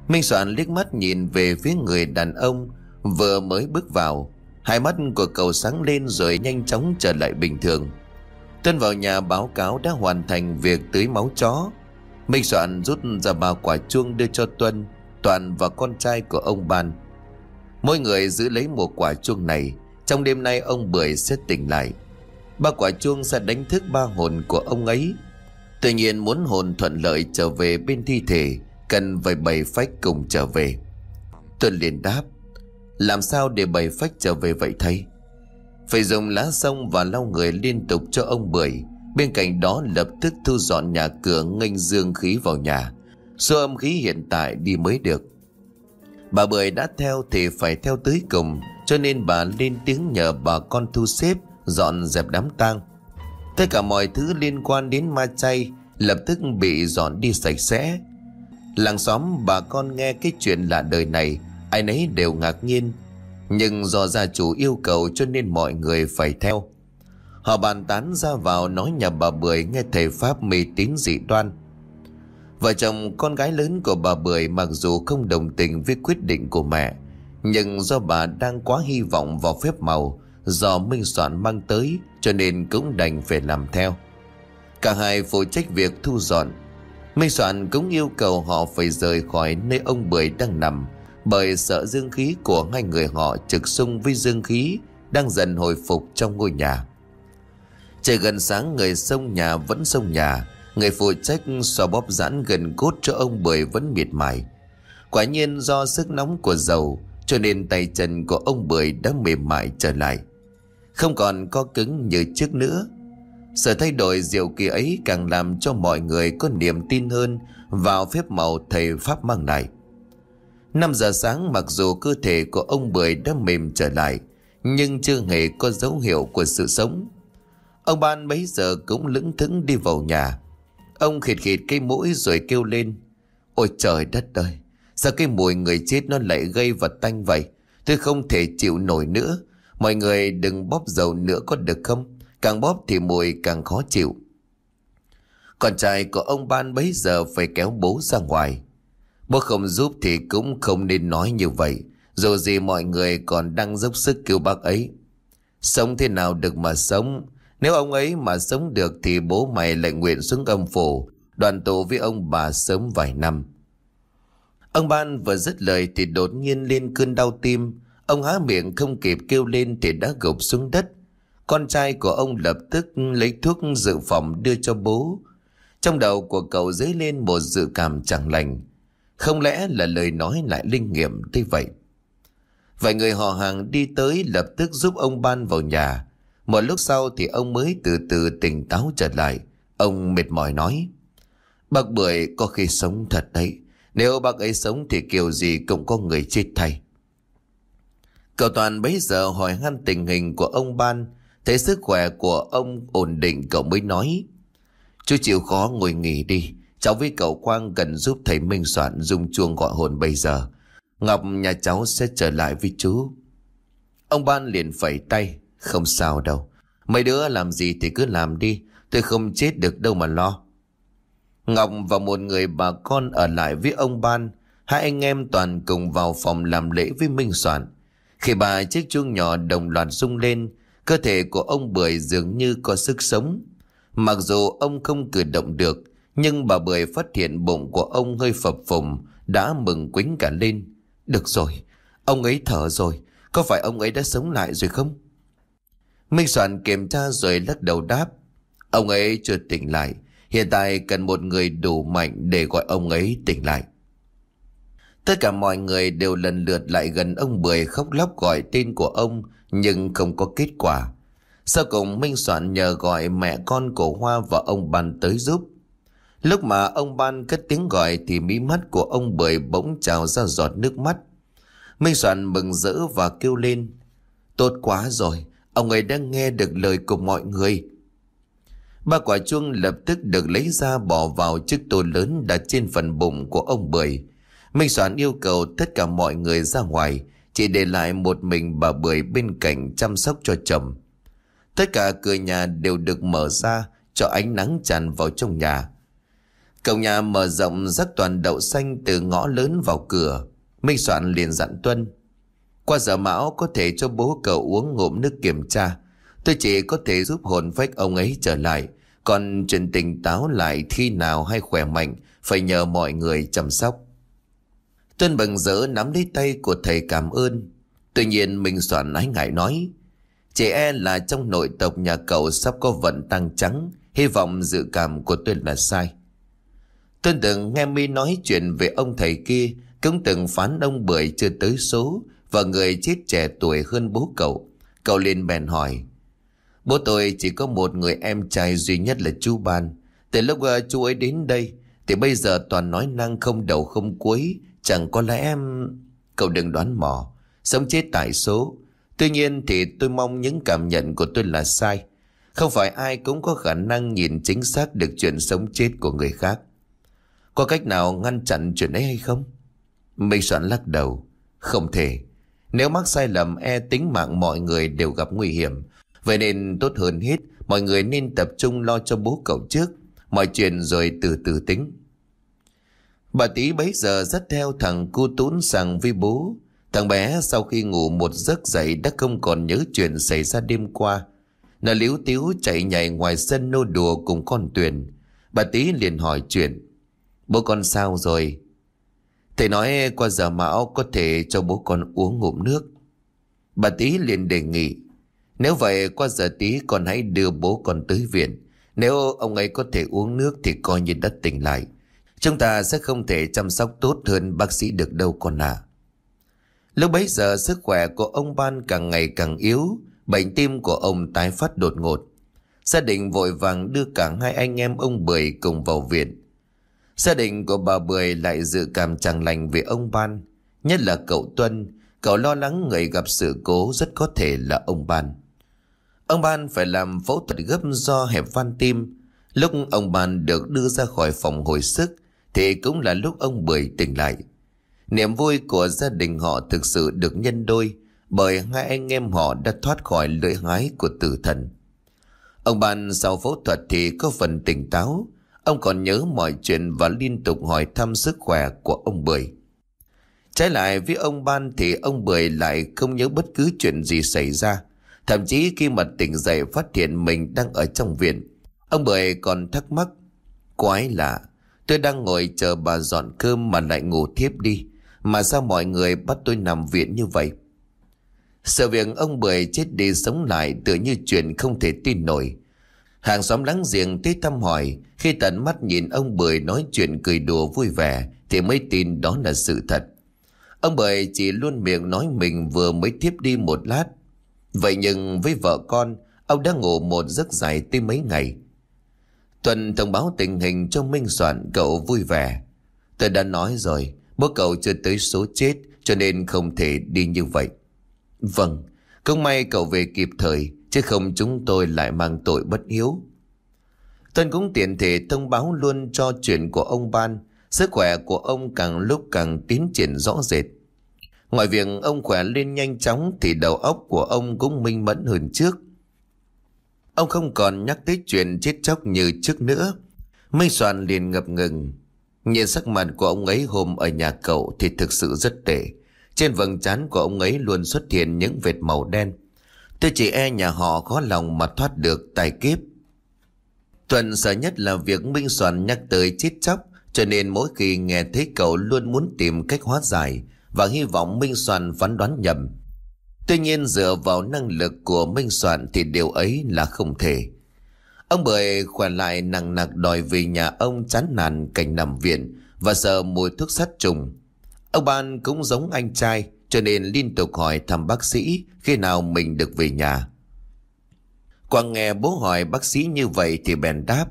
Minh Soạn liếc mắt nhìn về phía người đàn ông, Vừa mới bước vào. Hai mắt của cậu sáng lên rồi nhanh chóng trở lại bình thường. Tân vào nhà báo cáo đã hoàn thành việc tưới máu chó. Minh Soạn rút ra ba quả chuông đưa cho Tuân, Toàn và con trai của ông Ban. Mỗi người giữ lấy một quả chuông này. Trong đêm nay ông Bưởi sẽ tỉnh lại. Ba quả chuông sẽ đánh thức ba hồn của ông ấy. Tuy nhiên muốn hồn thuận lợi trở về bên thi thể, Cần phải bảy phách cùng trở về. Tuân liền đáp, làm sao để bày phách trở về vậy thầy? Phải dùng lá sông và lau người liên tục cho ông Bưởi. Bên cạnh đó lập tức thu dọn nhà cửa nghênh dương khí vào nhà. Số âm khí hiện tại đi mới được. Bà Bưởi đã theo thì phải theo tới cùng. Cho nên bà lên tiếng nhờ bà con thu xếp, Dọn dẹp đám tang. Tất cả mọi thứ liên quan đến ma chay Lập tức bị dọn đi sạch sẽ. Làng xóm bà con nghe cái chuyện lạ đời này, Ai nấy đều ngạc nhiên. Nhưng do gia chủ yêu cầu cho nên mọi người phải theo. Họ bàn tán ra vào nói nhà bà Bưởi nghe thầy Pháp mê tín dị đoan. Vợ chồng con gái lớn của bà Bưởi mặc dù không đồng tình với quyết định của mẹ nhưng do bà đang quá hy vọng vào phép màu Do Minh Soạn mang tới cho nên cũng đành phải làm theo Cả hai phụ trách việc thu dọn Minh Soạn cũng yêu cầu họ phải rời khỏi nơi ông Bưởi đang nằm bởi sợ dương khí của hai người họ trực xung với dương khí đang dần hồi phục trong ngôi nhà. Trời gần sáng người sông nhà vẫn sông nhà, người phụ trách xoa bóp giãn gần cốt cho ông Bưởi vẫn miệt mài. Quả nhiên do sức nóng của dầu cho nên tay chân của ông Bưởi đã mềm mại trở lại. Không còn co cứng như trước nữa. Sự thay đổi diệu kỳ ấy càng làm cho mọi người có niềm tin hơn vào phép màu thầy Pháp mang lại. 5 giờ sáng mặc dù cơ thể của ông Bưởi đã mềm trở lại, nhưng chưa hề có dấu hiệu của sự sống. Ông Ban bấy giờ cũng lững thững đi vào nhà. Ông khịt khịt cái mũi rồi kêu lên. Ôi trời đất ơi, sao cái mùi người chết nó lại gây vật tanh vậy? Tôi không thể chịu nổi nữa. Mọi người đừng bóp dầu nữa có được không? Càng bóp thì mùi càng khó chịu. Con trai của ông Ban bấy giờ phải kéo bố ra ngoài. Bố không giúp thì cũng không nên nói như vậy. Dù gì mọi người còn đang dốc sức cứu bác ấy. Sống thế nào được mà sống. Nếu ông ấy mà sống được thì bố mày lại nguyện xuống âm phủ. Đoàn tụ với ông bà sớm vài năm. Ông Ban vừa dứt lời thì đột nhiên lên cơn đau tim. Ông há miệng không kịp kêu lên thì đã gục xuống đất. Con trai của ông lập tức lấy thuốc dự phòng đưa cho bố. Trong đầu của cậu dấy lên một dự cảm chẳng lành. Không lẽ là lời nói lại linh nghiệm thế vậy? Vài người họ hàng đi tới lập tức giúp ông Ban vào nhà. Một lúc sau thì ông mới từ từ tỉnh táo trở lại. Ông mệt mỏi nói. Bác Bưởi có khi sống thật đấy. Nếu bác ấy sống thì kiểu gì cũng có người chết thay. Cậu Toàn bấy giờ hỏi han tình hình của ông Ban. Thấy sức khỏe của ông ổn định, cậu mới nói. Chú chịu khó ngồi nghỉ đi. Cháu với cậu Quang cần giúp thầy Minh Soạn dùng chuông gọi hồn bây giờ. Ngọc, nhà cháu sẽ trở lại với chú. Ông Ban liền phẩy tay. Không sao đâu. Mấy đứa làm gì thì cứ làm đi. Tôi không chết được đâu mà lo. Ngọc và một người bà con ở lại với ông Ban. Hai anh em toàn cùng vào phòng làm lễ với Minh Soạn. Khi bà chiếc chuông nhỏ đồng loạt rung lên, cơ thể của ông Bưởi dường như có sức sống. Mặc dù ông không cử động được, nhưng bà Bưởi phát hiện bụng của ông hơi phập phồng, đã mừng quính cả lên. Được rồi, ông ấy thở rồi, có phải ông ấy đã sống lại rồi không? Minh Soạn kiểm tra rồi lắc đầu đáp. Ông ấy chưa tỉnh lại, hiện tại cần một người đủ mạnh để gọi ông ấy tỉnh lại. Tất cả mọi người đều lần lượt lại gần ông Bưởi khóc lóc gọi tên của ông nhưng không có kết quả. Sau cùng Minh Soạn nhờ gọi mẹ con của Hoa và ông Ban tới giúp. Lúc mà ông Ban cất tiếng gọi thì mí mắt của ông Bưởi bỗng trào ra giọt nước mắt. Minh Soạn mừng rỡ và kêu lên. Tốt quá rồi, ông ấy đã nghe được lời của mọi người. Ba quả chuông lập tức được lấy ra bỏ vào chiếc tô lớn đặt trên phần bụng của ông Bưởi. Minh Soạn yêu cầu tất cả mọi người ra ngoài, chỉ để lại một mình bà Bưởi bên cạnh chăm sóc cho chồng. Tất cả cửa nhà đều được mở ra cho ánh nắng tràn vào trong nhà. Cổng nhà mở rộng rắc toàn đậu xanh từ ngõ lớn vào cửa. Minh Soạn liền dặn Tuân. Qua giờ mão có thể cho bố cậu uống ngụm nước kiểm tra. Tôi chỉ có thể giúp hồn phách ông ấy trở lại. Còn chuyện tỉnh táo lại khi nào hay khỏe mạnh, phải nhờ mọi người chăm sóc. Tuân bằng dỡ nắm lấy tay của thầy cảm ơn. Tuy nhiên mình Soạn ái ngại nói. Trẻ e là trong nội tộc nhà cậu sắp có vận tăng trắng. Hy vọng dự cảm của tôi là sai. Tuân từng nghe mi nói chuyện về ông thầy kia. Cũng từng phán ông bưởi chưa tới số. Và người chết trẻ tuổi hơn bố cậu. Cậu liền bèn hỏi. Bố tôi chỉ có một người em trai duy nhất là chú Ban. Từ lúc uh, chú ấy đến đây. Thì bây giờ toàn nói năng không đầu không cuối Chẳng có lẽ em... Cậu đừng đoán mò. Sống chết tại số. Tuy nhiên thì tôi mong những cảm nhận của tôi là sai. Không phải ai cũng có khả năng nhìn chính xác được chuyện sống chết của người khác. Có cách nào ngăn chặn chuyện ấy hay không? Minh Soạn lắc đầu. Không thể. Nếu mắc sai lầm e tính mạng mọi người đều gặp nguy hiểm. Vậy nên tốt hơn hết, mọi người nên tập trung lo cho bố cậu trước. Mọi chuyện rồi từ từ tính. Bà tí bấy giờ dắt theo thằng cu tún sang với bố. Thằng bé sau khi ngủ một giấc dậy đã không còn nhớ chuyện xảy ra đêm qua. Nó liếu tiếu chạy nhảy ngoài sân nô đùa cùng con Tuyền. Bà tí liền hỏi chuyện. Bố con sao rồi? Thầy nói qua giờ mão có thể cho bố con uống ngụm nước. Bà tí liền đề nghị. Nếu vậy qua giờ tí con hãy đưa bố con tới viện. Nếu ông ấy có thể uống nước thì coi như đã tỉnh lại. Chúng ta sẽ không thể chăm sóc tốt hơn bác sĩ được đâu con à. Lúc bấy giờ sức khỏe của ông Ban càng ngày càng yếu, bệnh tim của ông tái phát đột ngột. Gia đình vội vàng đưa cả hai anh em ông Bưởi cùng vào viện. Gia đình của bà Bưởi lại dự cảm chẳng lành về ông Ban. Nhất là cậu Tuân, cậu lo lắng người gặp sự cố rất có thể là ông Ban. Ông Ban phải làm phẫu thuật gấp do hẹp van tim. Lúc ông Ban được đưa ra khỏi phòng hồi sức thì cũng là lúc ông Bưởi tỉnh lại. Niềm vui của gia đình họ thực sự được nhân đôi bởi hai anh em họ đã thoát khỏi lưỡi hái của tử thần. Ông Ban sau phẫu thuật thì có phần tỉnh táo, ông còn nhớ mọi chuyện và liên tục hỏi thăm sức khỏe của ông Bưởi. Trái lại với ông Ban thì ông Bưởi lại không nhớ bất cứ chuyện gì xảy ra. Thậm chí khi mà tỉnh dậy phát hiện mình đang ở trong viện, ông Bưởi còn thắc mắc. Quái lạ, tôi đang ngồi chờ bà dọn cơm mà lại ngủ thiếp đi. Mà sao mọi người bắt tôi nằm viện như vậy? Sự việc ông Bưởi chết đi sống lại tựa như chuyện không thể tin nổi. Hàng xóm láng giềng tới thăm hỏi, khi tận mắt nhìn ông Bưởi nói chuyện cười đùa vui vẻ thì mới tin đó là sự thật. Ông Bưởi chỉ luôn miệng nói mình vừa mới thiếp đi một lát. Vậy nhưng với vợ con, ông đã ngủ một giấc dài tới mấy ngày. Tuần thông báo tình hình cho Minh Soạn cậu vui vẻ. Tôi đã nói rồi, bố cậu chưa tới số chết cho nên không thể đi như vậy. Vâng, không may cậu về kịp thời, chứ không chúng tôi lại mang tội bất hiếu. Tân cũng tiện thể thông báo luôn cho chuyện của ông Ban, sức khỏe của ông càng lúc càng tiến triển rõ rệt. Ngoài việc ông khỏe lên nhanh chóng thì đầu óc của ông cũng minh mẫn hơn trước. Ông không còn nhắc tới chuyện chết chóc như trước nữa. Mây soạn liền ngập ngừng. Nhìn sắc mặt của ông ấy hôm ở nhà cậu thì thực sự rất tệ. Trên vầng trán của ông ấy luôn xuất hiện những vệt màu đen. Tôi chỉ e nhà họ khó lòng mà thoát được tài kiếp. Tuần sợ nhất là việc Minh Soạn nhắc tới chết chóc, cho nên mỗi khi nghe thấy cậu luôn muốn tìm cách hóa giải và hy vọng Minh Soạn phán đoán nhầm. Tuy nhiên, dựa vào năng lực của Minh Soạn thì điều ấy là không thể. Ông Bưởi khỏe lại nặng nặc đòi về nhà ông chán nản cảnh nằm viện và sợ mùi thuốc sát trùng. Ông Ban cũng giống anh trai, cho nên liên tục hỏi thăm bác sĩ khi nào mình được về nhà. Quang nghe bố hỏi bác sĩ như vậy thì bèn đáp.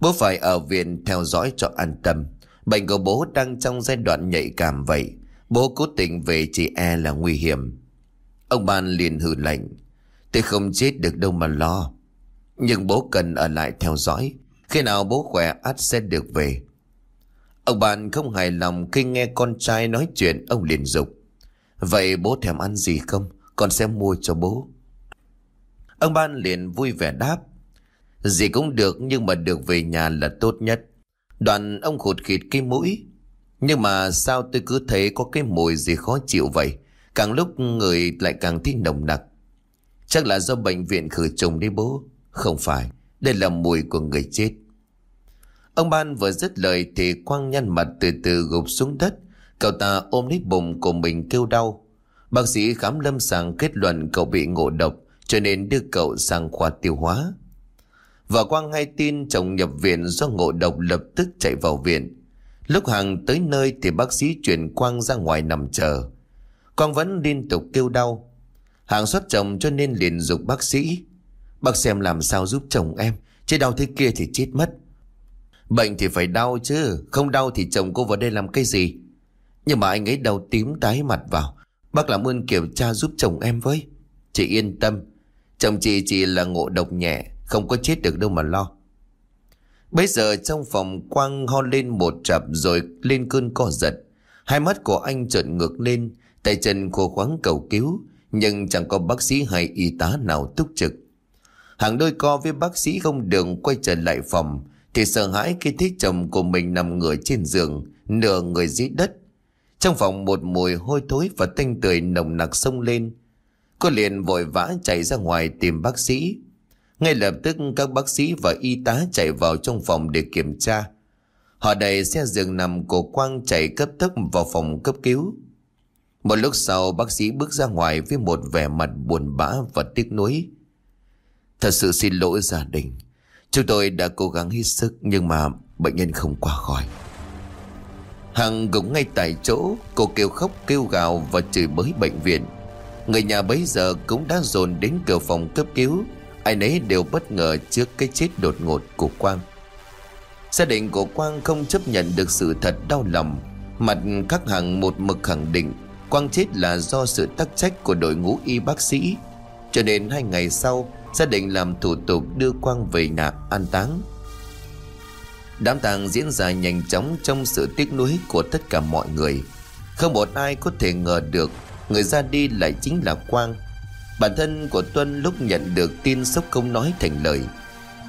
Bố phải ở viện theo dõi cho an tâm. Bệnh của bố đang trong giai đoạn nhạy cảm vậy. Bố cố tình về chị e là nguy hiểm. Ông Ban liền hừ lạnh Tôi không chết được đâu mà lo. Nhưng bố cần ở lại theo dõi. Khi nào bố khỏe, ắt sẽ được về. Ông bạn không hài lòng khi nghe con trai nói chuyện, ông liền dục. Vậy bố thèm ăn gì không? Con sẽ mua cho bố. Ông ban liền vui vẻ đáp. Gì cũng được, nhưng mà được về nhà là tốt nhất. Đoạn ông khụt khịt cái mũi. Nhưng mà sao tôi cứ thấy có cái mùi gì khó chịu vậy? Càng lúc người lại càng thích nồng nặc. Chắc là do bệnh viện khử trùng đi bố. Không phải, đây là mùi của người chết. Ông Ban vừa dứt lời thì quang nhăn mặt từ từ gục xuống đất. Cậu ta ôm lấy bụng của mình kêu đau. Bác sĩ khám lâm sàng kết luận cậu bị ngộ độc cho nên đưa cậu sang khoa tiêu hóa. Và Quang hay tin chồng nhập viện do ngộ độc lập tức chạy vào viện. Lúc hàng tới nơi thì bác sĩ chuyển Quang ra ngoài nằm chờ. Quang vẫn liên tục kêu đau. Hàng xuất chồng cho nên liền dục bác sĩ. Bác xem làm sao giúp chồng em, chứ đau thế kia thì chết mất. Bệnh thì phải đau chứ Không đau thì chồng cô vào đây làm cái gì Nhưng mà anh ấy đau tím tái mặt vào Bác làm ơn kiểm tra giúp chồng em với Chị yên tâm Chồng chị chỉ là ngộ độc nhẹ Không có chết được đâu mà lo Bây giờ trong phòng quang ho lên một chập Rồi lên cơn co giật Hai mắt của anh trợn ngược lên Tay chân khô khoáng cầu cứu Nhưng chẳng có bác sĩ hay y tá nào túc trực Hàng đôi co với bác sĩ không đường quay trở lại phòng thì sợ hãi khi thấy chồng của mình nằm ngửa trên giường, nửa người dưới đất. Trong phòng một mùi hôi thối và tanh tươi nồng nặc sông lên. Cô liền vội vã chạy ra ngoài tìm bác sĩ. Ngay lập tức các bác sĩ và y tá chạy vào trong phòng để kiểm tra. Họ đẩy xe giường nằm của Quang chạy cấp tốc vào phòng cấp cứu. Một lúc sau bác sĩ bước ra ngoài với một vẻ mặt buồn bã và tiếc nuối. Thật sự xin lỗi gia đình. Chúng tôi đã cố gắng hết sức nhưng mà bệnh nhân không qua khỏi. Hằng gục ngay tại chỗ, cô kêu khóc kêu gào và chửi bới bệnh viện. Người nhà bấy giờ cũng đã dồn đến cửa phòng cấp cứu. Ai nấy đều bất ngờ trước cái chết đột ngột của Quang. Gia đình của Quang không chấp nhận được sự thật đau lòng, Mặt các hàng một mực khẳng định Quang chết là do sự tắc trách của đội ngũ y bác sĩ. Cho nên hai ngày sau Gia đình làm thủ tục đưa Quang về nhà an táng. Đám tang diễn ra nhanh chóng trong sự tiếc nuối của tất cả mọi người. Không một ai có thể ngờ được Người ra đi lại chính là Quang. Bản thân của Tuân lúc nhận được tin sốc không nói thành lời.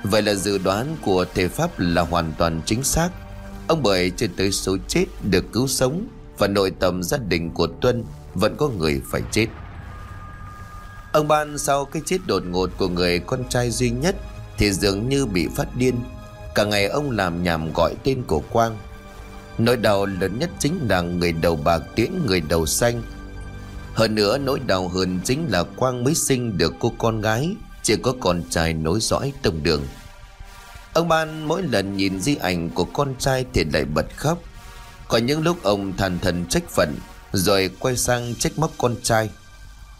Vậy là dự đoán của thầy Pháp là hoàn toàn chính xác. Ông bởi trên tới số chết được cứu sống Và nội tâm gia đình của Tuân vẫn có người phải chết. Ông Ban sau cái chết đột ngột của người con trai duy nhất Thì dường như bị phát điên. Cả ngày ông làm nhảm gọi tên của Quang. Nỗi đau lớn nhất chính là người đầu bạc tiễn người đầu xanh. Hơn nữa, nỗi đau hơn chính là Quang mới sinh được cô con gái, Chỉ có con trai nối dõi tông đường. Ông Ban mỗi lần nhìn di ảnh của con trai thì lại bật khóc. Có những lúc ông than thần trách phận, Rồi quay sang trách móc con trai.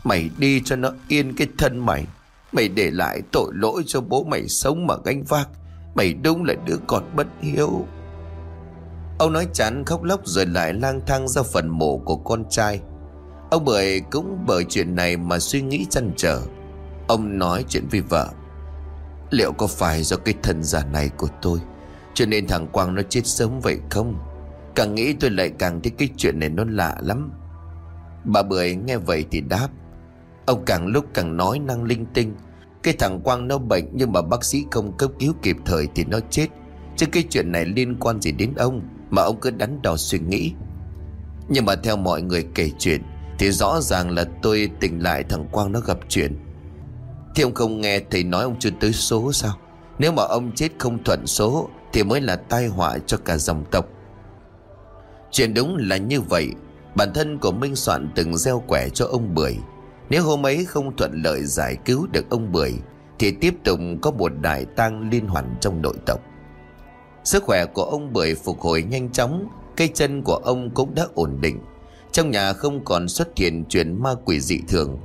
Mày đi cho nó yên cái thân mày Mày để lại tội lỗi cho bố mày sống mà gánh vác, Mày đúng là đứa con bất hiếu. Ông nói chán khóc lóc rồi lại lang thang ra phần mộ của con trai. Ông bởi cũng bởi chuyện này mà suy nghĩ chăn trở. Ông nói chuyện với vợ, Liệu có phải do cái thân giả này của tôi Cho nên thằng Quang nó chết sớm vậy không? Càng nghĩ tôi lại càng thấy cái chuyện này nó lạ lắm. Bà Bưởi nghe vậy thì đáp, Ông càng lúc càng nói năng linh tinh. Cái thằng Quang nó bệnh Nhưng mà bác sĩ không cấp cứu kịp thời thì nó chết. Chứ cái chuyện này liên quan gì đến ông Mà ông cứ đắn đo suy nghĩ. Nhưng mà theo mọi người kể chuyện thì rõ ràng là tôi tỉnh lại thằng Quang nó gặp chuyện. Thì ông không nghe thầy nói ông chưa tới số sao? Nếu mà ông chết không thuận số, Thì mới là tai họa cho cả dòng tộc. Chuyện đúng là như vậy. Bản thân của Minh Soạn từng gieo quẻ cho ông Bưởi. Nếu hôm ấy không thuận lợi giải cứu được ông Bưởi, Thì tiếp tục có một đại tang liên hoàn trong nội tộc. Sức khỏe của ông Bưởi phục hồi nhanh chóng Cây chân của ông cũng đã ổn định. Trong nhà không còn xuất hiện chuyện ma quỷ dị thường.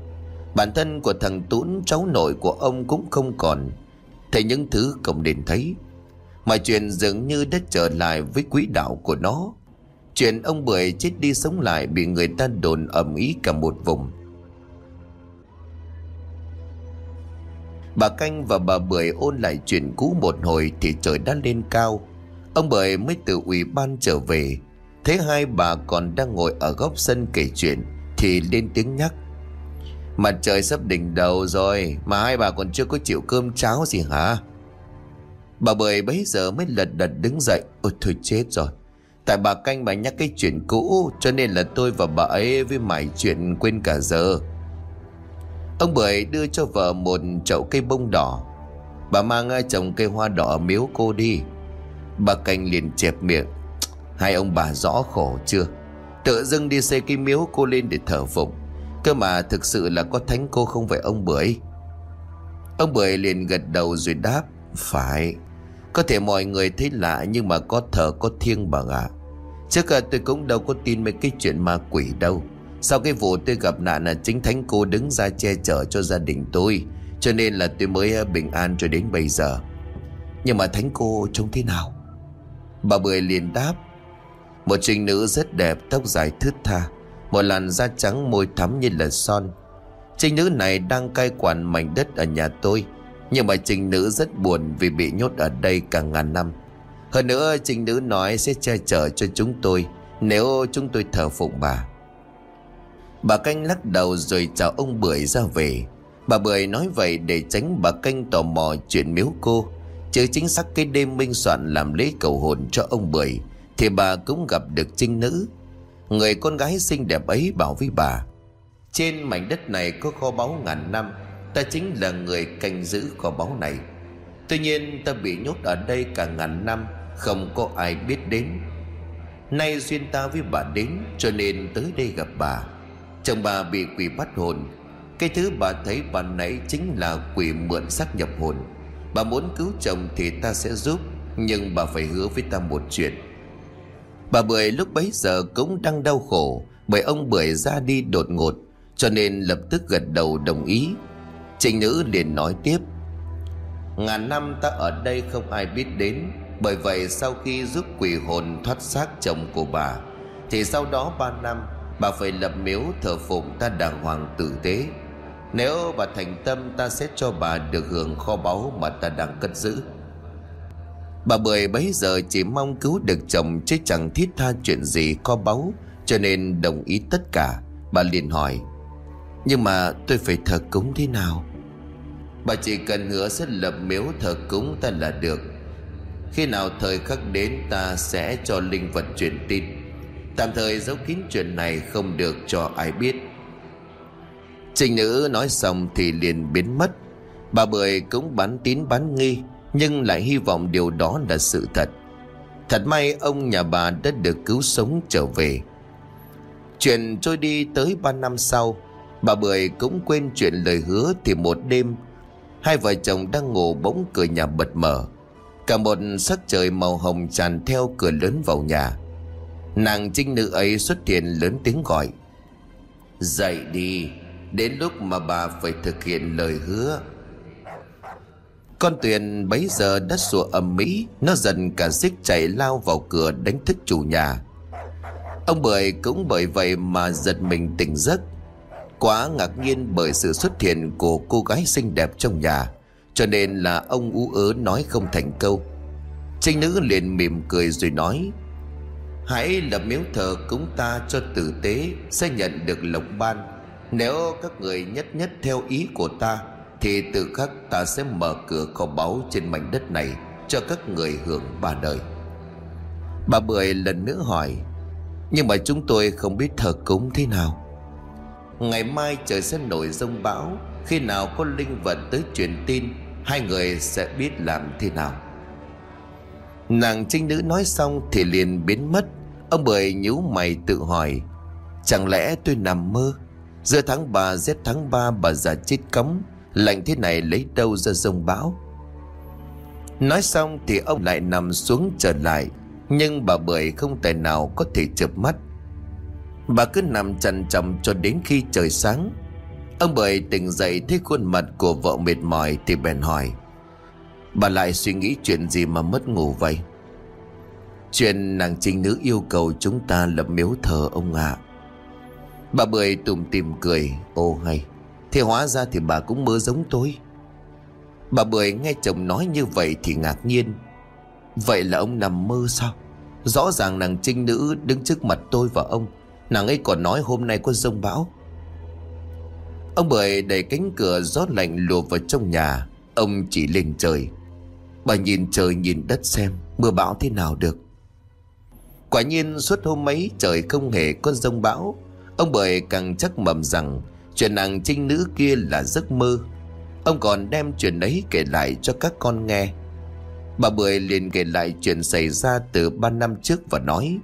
Bản thân của thằng Tún, cháu nội của ông cũng không còn. Thấy những thứ không nên thấy. Mọi chuyện dường như đã trở lại với quỹ đạo của nó. Chuyện ông Bưởi chết đi sống lại bị người ta đồn ầm ý cả một vùng. Bà Canh và bà Bưởi ôn lại chuyện cũ một hồi thì trời đã lên cao. Ông Bưởi mới từ ủy ban trở về. Thấy hai bà còn đang ngồi ở góc sân kể chuyện, thì lên tiếng nhắc. Mặt trời sắp đỉnh đầu rồi, mà hai bà còn chưa có chịu cơm cháo gì hả? Bà Bưởi bấy giờ mới lật đật đứng dậy. Ôi thôi chết rồi. Tại bà Canh bà nhắc cái chuyện cũ, cho nên là tôi và bà ấy với mải chuyện quên cả giờ. Ông Bưởi đưa cho vợ một chậu cây bông đỏ Bà mang trồng cây hoa đỏ miếu cô đi Bà Canh liền chẹp miệng Hai ông bà rõ khổ chưa? Tự dưng đi xây cái miếu cô lên để thờ phụng. Cơ mà thực sự là có thánh cô không phải ông Bưởi? Ông Bưởi liền gật đầu rồi đáp, Phải. Có thể mọi người thấy lạ nhưng mà có thờ có thiêng bà ạ. À. Trước cả tôi cũng đâu có tin mấy cái chuyện ma quỷ đâu. Sau cái vụ tôi gặp nạn là chính thánh cô đứng ra che chở cho gia đình tôi, Cho nên là tôi mới ờ, bình an cho đến bây giờ. Nhưng mà thánh cô trông thế nào? Bà Bưởi liền đáp một trinh nữ rất đẹp, Tóc dài thướt tha, Một làn da trắng môi thắm như là son. Trinh nữ này đang cai quản mảnh đất ở nhà tôi, Nhưng mà trinh nữ rất buồn Vì bị nhốt ở đây cả ngàn năm. Hơn nữa, trinh nữ nói sẽ che chở cho chúng tôi, Nếu chúng tôi thờ phụng bà. Bà Canh lắc đầu rồi chào ông Bưởi ra về. Bà Bưởi nói vậy để tránh bà Canh tò mò chuyện miếu cô, Chứ chính xác cái đêm minh soạn làm lễ cầu hồn cho ông Bưởi thì bà cũng gặp được trinh nữ. Người con gái xinh đẹp ấy bảo với bà, Trên mảnh đất này có kho báu ngàn năm, Ta chính là người canh giữ kho báu này. Tuy nhiên ta bị nhốt ở đây cả ngàn năm, Không có ai biết đến. Nay duyên ta với bà đến, Cho nên tới đây gặp bà. Chồng bà bị quỷ bắt hồn. Cái thứ bà thấy bà nãy chính là quỷ mượn xác nhập hồn. Bà muốn cứu chồng thì ta sẽ giúp, Nhưng bà phải hứa với ta một chuyện. Bà Bưởi lúc bấy giờ cũng đang đau khổ, Bởi ông Bưởi ra đi đột ngột, Cho nên lập tức gật đầu đồng ý. Trịnh nữ liền nói tiếp, Ngàn năm ta ở đây không ai biết đến, Bởi vậy sau khi giúp quỷ hồn thoát xác chồng của bà, Thì sau đó ba năm, Bà phải lập miếu thờ phụng ta đàng hoàng tử tế. Nếu bà thành tâm, ta sẽ cho bà được hưởng kho báu mà ta đang cất giữ. Bà Bưởi bấy giờ chỉ mong cứu được chồng chứ chẳng thiết tha chuyện gì kho báu, Cho nên đồng ý tất cả. Bà liền hỏi, Nhưng mà tôi phải thờ cúng thế nào? Bà chỉ cần hứa sẽ lập miếu thờ cúng ta là được. Khi nào thời khắc đến ta sẽ cho linh vật truyền tin. Tạm thời giấu kín chuyện này không được cho ai biết. Trình nữ nói xong thì liền biến mất. Bà Bưởi cũng bán tín bán nghi. Nhưng lại hy vọng điều đó là sự thật. Thật may ông nhà bà đã được cứu sống trở về. Chuyện trôi đi tới ba năm sau, Bà Bưởi cũng quên chuyện lời hứa Thì một đêm, Hai vợ chồng đang ngủ bỗng cửa nhà bật mở. Cả một sắc trời màu hồng tràn theo cửa lớn vào nhà. Nàng trinh nữ ấy xuất hiện lớn tiếng gọi. Dậy đi, Đến lúc mà bà phải thực hiện lời hứa. Con Tuyền bấy giờ đã sủa ầm mỹ Nó dần cả xích chạy lao vào cửa đánh thức chủ nhà. Ông Bưởi cũng bởi vậy mà giật mình tỉnh giấc. Quá ngạc nhiên bởi sự xuất hiện của cô gái xinh đẹp trong nhà, Cho nên là ông ú ớ nói không thành câu. Trinh nữ liền mỉm cười rồi nói, Hãy lập miếu thờ cúng ta cho tử tế, Sẽ nhận được lộc ban. Nếu các người nhất nhất theo ý của ta thì từ khắc ta sẽ mở cửa kho báu trên mảnh đất này Cho các người hưởng ba đời. Bà Bưởi lần nữa hỏi, Nhưng mà chúng tôi không biết thờ cúng thế nào? Ngày mai trời sẽ nổi rông bão, Khi nào có linh vật tới truyền tin, Hai người sẽ biết làm thế nào. Nàng trinh nữ nói xong thì liền biến mất. Ông Bưởi nhíu mày tự hỏi, Chẳng lẽ tôi nằm mơ? Giữa tháng 3 rét tháng 3 bà già chết cống Lạnh thế này lấy đâu ra rông bão? Nói xong thì ông lại nằm xuống trở lại, Nhưng bà Bưởi không tài nào có thể chợp mắt. Bà cứ nằm chằn chậm cho đến khi trời sáng. Ông Bưởi tỉnh dậy thấy khuôn mặt của vợ mệt mỏi thì bèn hỏi, Bà lại suy nghĩ chuyện gì mà mất ngủ vậy? Chuyện nàng trinh nữ yêu cầu chúng ta lập miếu thờ ông ạ. Bà Bưởi tùm tìm cười, Ô hay. Thế hóa ra thì bà cũng mơ giống tôi. Bà Bưởi nghe chồng nói như vậy thì ngạc nhiên. Vậy là ông nằm mơ sao? Rõ ràng nàng trinh nữ đứng trước mặt tôi và ông. Nàng ấy còn nói hôm nay có rông bão. Ông Bưởi đẩy cánh cửa gió lạnh lùa vào trong nhà. Ông chỉ lên trời. Bà nhìn trời nhìn đất xem, Mưa bão thế nào được. Quả nhiên suốt hôm ấy trời không hề có rông bão. Ông Bưởi càng chắc mầm rằng Chuyện nàng trinh nữ kia là giấc mơ. Ông còn đem chuyện ấy kể lại cho các con nghe. Bà Bưởi liền kể lại chuyện xảy ra từ ba năm trước và nói,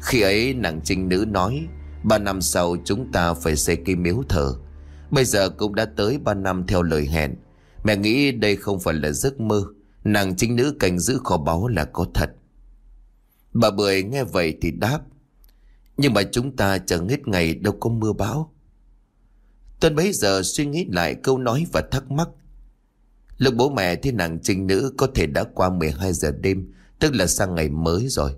khi ấy nàng trinh nữ nói 3 năm sau chúng ta phải xây cây miếu thờ. Bây giờ cũng đã tới ba năm theo lời hẹn. Mẹ nghĩ đây không phải là giấc mơ. Nàng trinh nữ canh giữ kho báu là có thật. Bà Bưởi nghe vậy thì đáp, Nhưng mà chúng ta chẳng hết ngày đâu có mưa bão. Tuân bấy giờ suy nghĩ lại câu nói và thắc mắc. Lúc bố mẹ thì nàng trinh nữ có thể đã qua 12 giờ đêm Tức là sang ngày mới rồi.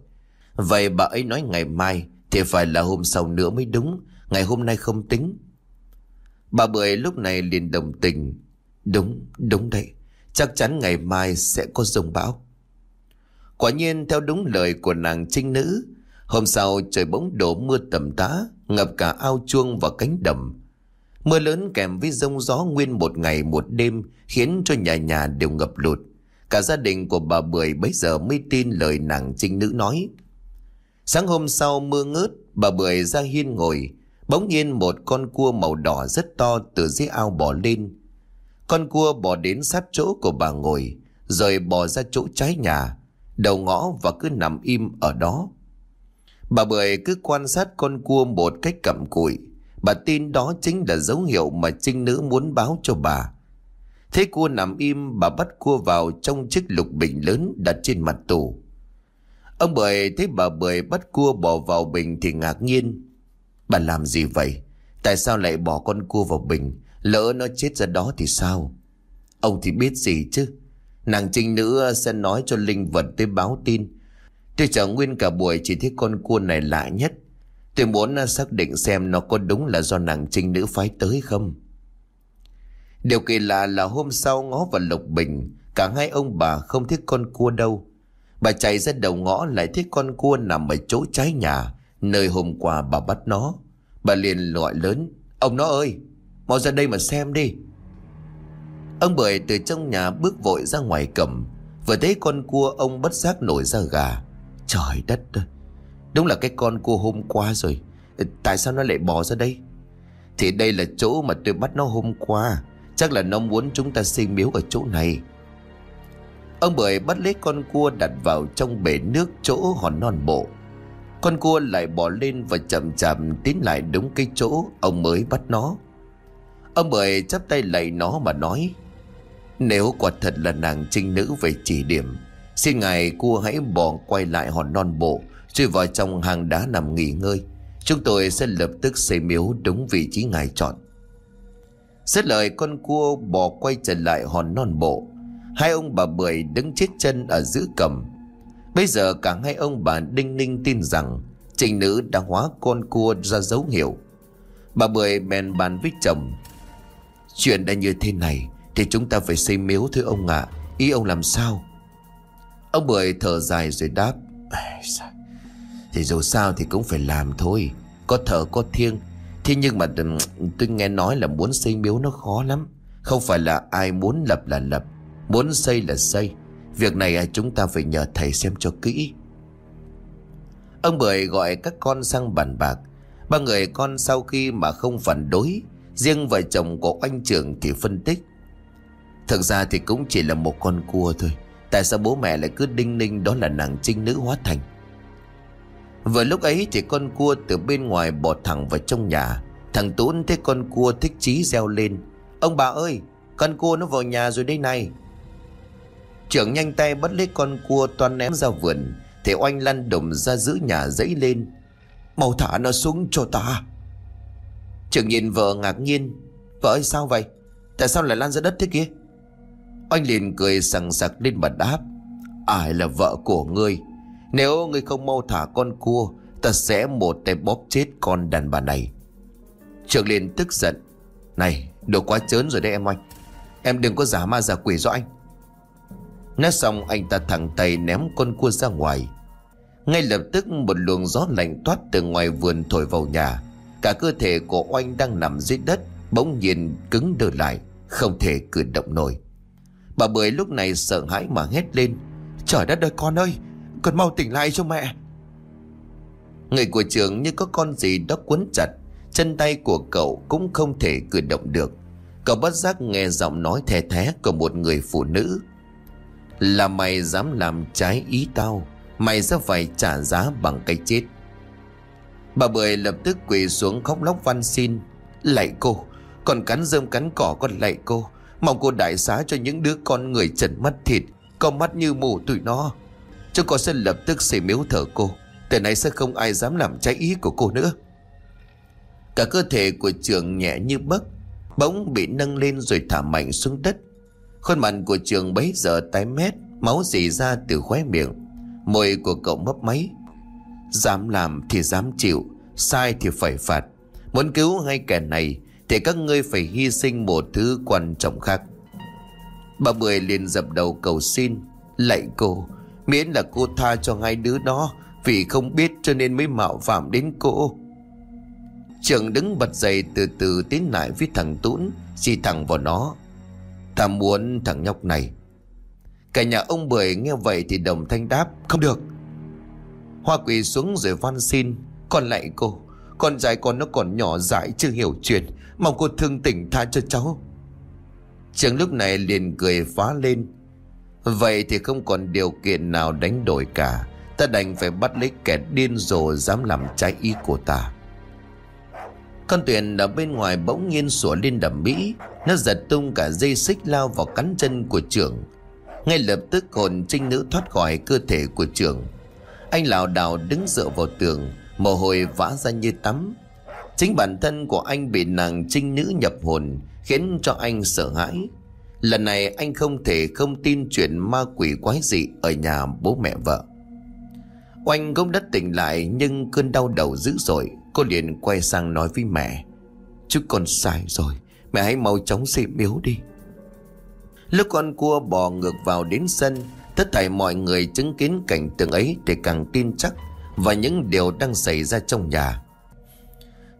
Vậy bà ấy nói ngày mai Thì phải là hôm sau nữa mới đúng Ngày hôm nay không tính. Bà Bưởi lúc này liền đồng tình. Đúng, đúng đấy Chắc chắn ngày mai sẽ có rông bão. Quả nhiên theo đúng lời của nàng trinh nữ Hôm sau trời bỗng đổ mưa tầm tá Ngập cả ao chuông và cánh đầm Mưa lớn kèm với rông gió nguyên một ngày một đêm Khiến cho nhà nhà đều ngập lụt Cả gia đình của bà Bưởi bấy giờ mới tin lời nàng trinh nữ nói Sáng hôm sau mưa ngớt, bà Bưởi ra hiên ngồi. Bỗng nhiên một con cua màu đỏ rất to từ dưới ao bò lên. Con cua bò đến sát chỗ của bà ngồi, rồi bò ra chỗ trái nhà, đầu ngõ và cứ nằm im ở đó. Bà Bưởi cứ quan sát con cua một cách cặm cụi. Bà tin đó chính là dấu hiệu mà trinh nữ muốn báo cho bà. Thế cua nằm im, bà bắt cua vào trong chiếc lục bình lớn đặt trên mặt tủ. Ông Bưởi thấy bà Bưởi bắt cua bỏ vào bình thì ngạc nhiên. Bà làm gì vậy? Tại sao lại bỏ con cua vào bình? Lỡ nó chết ra đó thì sao? Ông thì biết gì chứ Nàng trinh nữ sẽ nói cho linh vật tới báo tin Tôi chờ nguyên cả buổi chỉ thấy con cua này lạ nhất Tôi muốn à, xác định xem nó có đúng là do nàng trinh nữ phái tới không. Điều kỳ lạ là hôm sau ngó vào Lộc Bình, Cả hai ông bà không thấy con cua đâu. Bà chạy ra đầu ngõ lại thấy con cua nằm ở chỗ trái nhà, Nơi hôm qua bà bắt nó. Bà liền gọi lớn, Ông nó ơi, Mau ra đây mà xem đi. Ông Bưởi từ trong nhà bước vội ra ngoài cầm, Vừa thấy con cua ông bất giác nổi ra gà. Trời đất ơi! Đúng là cái con cua hôm qua rồi. Ờ, tại sao nó lại bỏ ra đây? Thì đây là chỗ mà tôi bắt nó hôm qua. Chắc là nó muốn chúng ta sinh miếu ở chỗ này. Ông Bưởi bắt lấy con cua đặt vào trong bể nước chỗ hòn non bộ. Con cua lại bỏ lên và chậm chậm tiến lại đúng cái chỗ ông mới bắt nó. Ông Bưởi chắp tay lạy nó mà nói, Nếu quả thật là nàng trinh nữ về chỉ điểm, Xin ngài cua hãy bỏ quay lại hòn non bộ rồi vào trong hang đá nằm nghỉ ngơi. Chúng tôi sẽ lập tức xây miếu đúng vị trí ngài chọn. Xét lời, con cua bò quay trở lại hòn non bộ. Hai ông bà Bưởi đứng chết chân ở giữa cầm. Bây giờ cả hai ông bà Đinh Ninh tin rằng Trình nữ đã hóa con cua ra dấu hiệu. Bà Bưởi bèn bàn với chồng. Chuyện đã như thế này Thì chúng ta phải xây miếu thôi ông ạ. Ý ông làm sao? Ông Bưởi thở dài rồi đáp. Thì dù sao thì cũng phải làm thôi. Có thở, có thiêng. Thế nhưng mà ừ, tôi nghe nói là muốn xây miếu nó khó lắm. Không phải là ai muốn lập là lập, Muốn xây là xây. Việc này à, chúng ta phải nhờ thầy xem cho kỹ. Ông Bưởi gọi các con sang bàn bạc. Ba người con sau khi mà không phản đối, Riêng vợ chồng của anh trưởng thì phân tích. Thực ra thì cũng chỉ là một con cua thôi. Tại sao bố mẹ lại cứ đinh ninh đó là nàng trinh nữ hóa thành? Vừa lúc ấy thì con cua từ bên ngoài bỏ thẳng vào trong nhà. Thằng Tún thấy con cua thích chí reo lên. Ông bà ơi, Con cua nó vào nhà rồi đây này. Trưởng nhanh tay bắt lấy con cua toan ném ra vườn. Thì oanh lăn đùng ra giữ nhà dãy lên. Mau thả nó xuống cho ta. Trưởng nhìn vợ ngạc nhiên. Vợ ơi, sao vậy? Tại sao lại lan ra đất thế kia? Oanh liền cười sằng sặc lên mặt đáp. Ai là vợ của ngươi? Nếu ngươi không mau thả con cua, Ta sẽ một tay bóp chết con đàn bà này. Trường liền tức giận. Này, đồ quá chớn rồi đấy em anh Em đừng có giả ma giả quỷ do anh. Nói xong, anh ta thẳng tay ném con cua ra ngoài. Ngay lập tức, một luồng gió lạnh toát từ ngoài vườn thổi vào nhà. Cả cơ thể của oanh đang nằm dưới đất, Bỗng nhiên cứng đờ lại, Không thể cử động nổi. Bà Bưởi lúc này sợ hãi mà hét lên. Trời đất ơi, con ơi! Con mau tỉnh lại cho mẹ. Người của trường như có con gì đó quấn chặt, Chân tay của cậu cũng không thể cử động được. Cậu bất giác nghe giọng nói thè thé của một người phụ nữ. Là mày dám làm trái ý tao, Mày sẽ phải trả giá bằng cái chết. Bà Bưởi lập tức quỳ xuống khóc lóc van xin. Lạy cô, Còn cắn rơm cắn cỏ con lạy cô. Mong cô đại xá cho những đứa con người trần mắt thịt, Có mắt như mù tụi nó. Chúng con sẽ lập tức xây miếu thờ cô. Từ nay sẽ không ai dám làm trái ý của cô nữa. Cả cơ thể của trường nhẹ như bấc, Bỗng bị nâng lên rồi thả mạnh xuống đất. Khuôn mặt của trường bấy giờ tái mét, Máu dì ra từ khóe miệng. Môi của cậu mấp máy. Dám làm thì dám chịu, Sai thì phải phạt. Muốn cứu hai kẻ này Thì các ngươi phải hy sinh một thứ quan trọng khác. Bà Mười liền dập đầu cầu xin, Lạy cô Miễn là cô tha cho hai đứa đó Vì không biết cho nên mới mạo phạm đến cô. Trường đứng bật dậy từ từ tiến lại với thằng Tún Chỉ thẳng vào nó. Ta muốn thằng nhóc này. Cả nhà ông Bưởi nghe vậy thì đồng thanh đáp, Không được. Hoa quỳ xuống rồi van xin, Con lại cô, Con trai con nó còn nhỏ dại chưa hiểu chuyện, Mong cô thương tỉnh tha cho cháu. Trường lúc này liền cười phá lên Vậy thì không còn điều kiện nào đánh đổi cả. Ta đành phải bắt lấy kẻ điên rồ Dám làm trái ý của ta. Con Tuyền ở bên ngoài bỗng nhiên sủa lên đầm mỹ. Nó giật tung cả dây xích lao vào cắn chân của trưởng. Ngay lập tức hồn trinh nữ thoát khỏi cơ thể của trưởng. Anh lảo đảo đứng dựa vào tường, Mồ hôi vã ra như tắm. Chính bản thân của anh bị nàng trinh nữ nhập hồn, Khiến cho anh sợ hãi. Lần này anh không thể không tin chuyện ma quỷ quái dị ở nhà bố mẹ vợ. Oanh cũng đã tỉnh lại nhưng cơn đau đầu dữ dội. Cô liền quay sang nói với mẹ. Chứ con sai rồi, mẹ hãy mau chóng xây miếu đi. Lúc con cua bò ngược vào đến sân, tất thảy mọi người chứng kiến cảnh tượng ấy để càng tin chắc và những điều đang xảy ra trong nhà.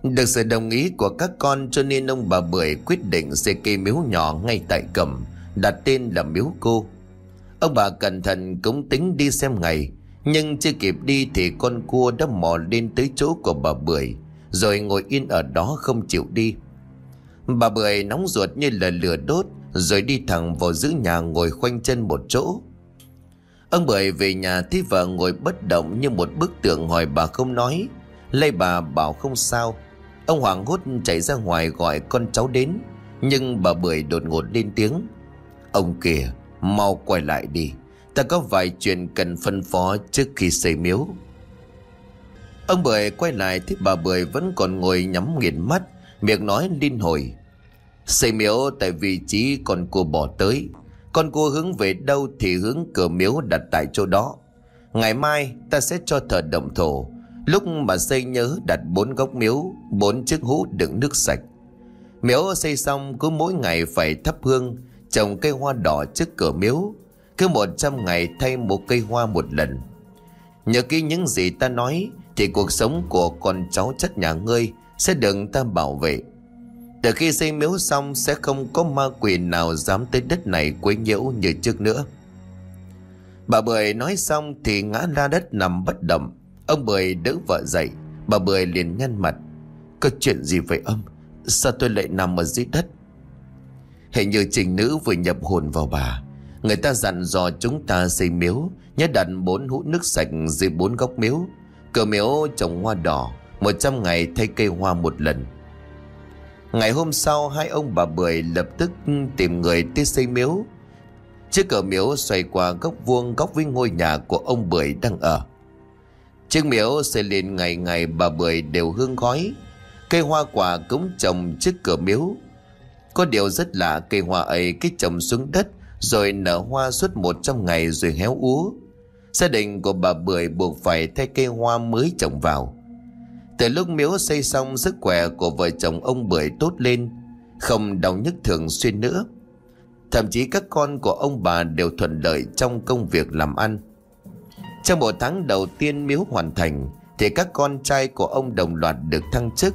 Được sự đồng ý của các con cho nên ông bà Bưởi quyết định xây cây miếu nhỏ ngay tại cẩm, đặt tên là miếu cô. Ông bà cẩn thận cũng tính đi xem ngày, nhưng chưa kịp đi thì con cua đã mò lên tới chỗ của bà Bưởi, rồi ngồi yên ở đó không chịu đi. Bà Bưởi nóng ruột như là lửa đốt, rồi đi thẳng vào giữ nhà ngồi khoanh chân một chỗ. Ông Bưởi về nhà thấy vợ ngồi bất động như một bức tượng hỏi bà không nói. Lây bà bảo không sao, Ông Hoàng hốt chạy ra ngoài gọi con cháu đến, Nhưng bà Bưởi đột ngột lên tiếng. Ông kìa, Mau quay lại đi. Ta có vài chuyện cần phân phó trước khi xây miếu. Ông Bưởi quay lại Thì bà Bưởi vẫn còn ngồi nhắm nghiền mắt, Miệng nói liên hồi. Xây miếu tại vị trí con cua bỏ tới. Con cua hướng về đâu Thì hướng cửa miếu đặt tại chỗ đó. Ngày mai ta sẽ cho thờ động thổ Lúc mà xây nhớ đặt bốn góc miếu, Bốn chiếc hũ đựng nước sạch. Miếu xây xong cứ mỗi ngày phải thắp hương, Trồng cây hoa đỏ trước cửa miếu. Cứ một trăm ngày thay một cây hoa một lần. Nhờ kỹ những gì ta nói, Thì cuộc sống của con cháu chất nhà ngươi Sẽ được ta bảo vệ. Từ khi xây miếu xong Sẽ không có ma quỷ nào dám tới đất này quấy nhiễu như trước nữa. Bà Bưởi nói xong thì ngã ra đất nằm bất động. Ông Bưởi đỡ vợ dậy, Bà Bưởi liền nhăn mặt. Có chuyện gì vậy ông? Sao tôi lại nằm ở dưới đất? Hình như trình nữ vừa nhập hồn vào bà, Người ta dặn dò chúng ta xây miếu Nhớ đặt bốn hũ nước sạch dưới bốn góc miếu. Cửa miếu trồng hoa đỏ, Một trăm ngày thay cây hoa một lần. Ngày hôm sau, hai ông bà Bưởi lập tức tìm người tới xây miếu. Chiếc cửa miếu xoay qua góc vuông góc với ngôi nhà của ông Bưởi đang ở. Chiếc miếu xây lên ngày ngày bà Bưởi đều hương khói. Cây hoa quả cũng trồng trước cửa miếu. Có điều rất lạ, cây hoa ấy cái trồng xuống đất, Rồi nở hoa suốt một trăm ngày rồi héo úa. Gia đình của bà Bưởi buộc phải thay cây hoa mới trồng vào. Từ lúc miếu xây xong, sức khỏe của vợ chồng ông Bưởi tốt lên, Không đau nhức thường xuyên nữa. Thậm chí các con của ông bà đều thuận lợi trong công việc làm ăn trong một tháng đầu tiên miếu hoàn thành, Thì các con trai của ông đồng loạt được thăng chức.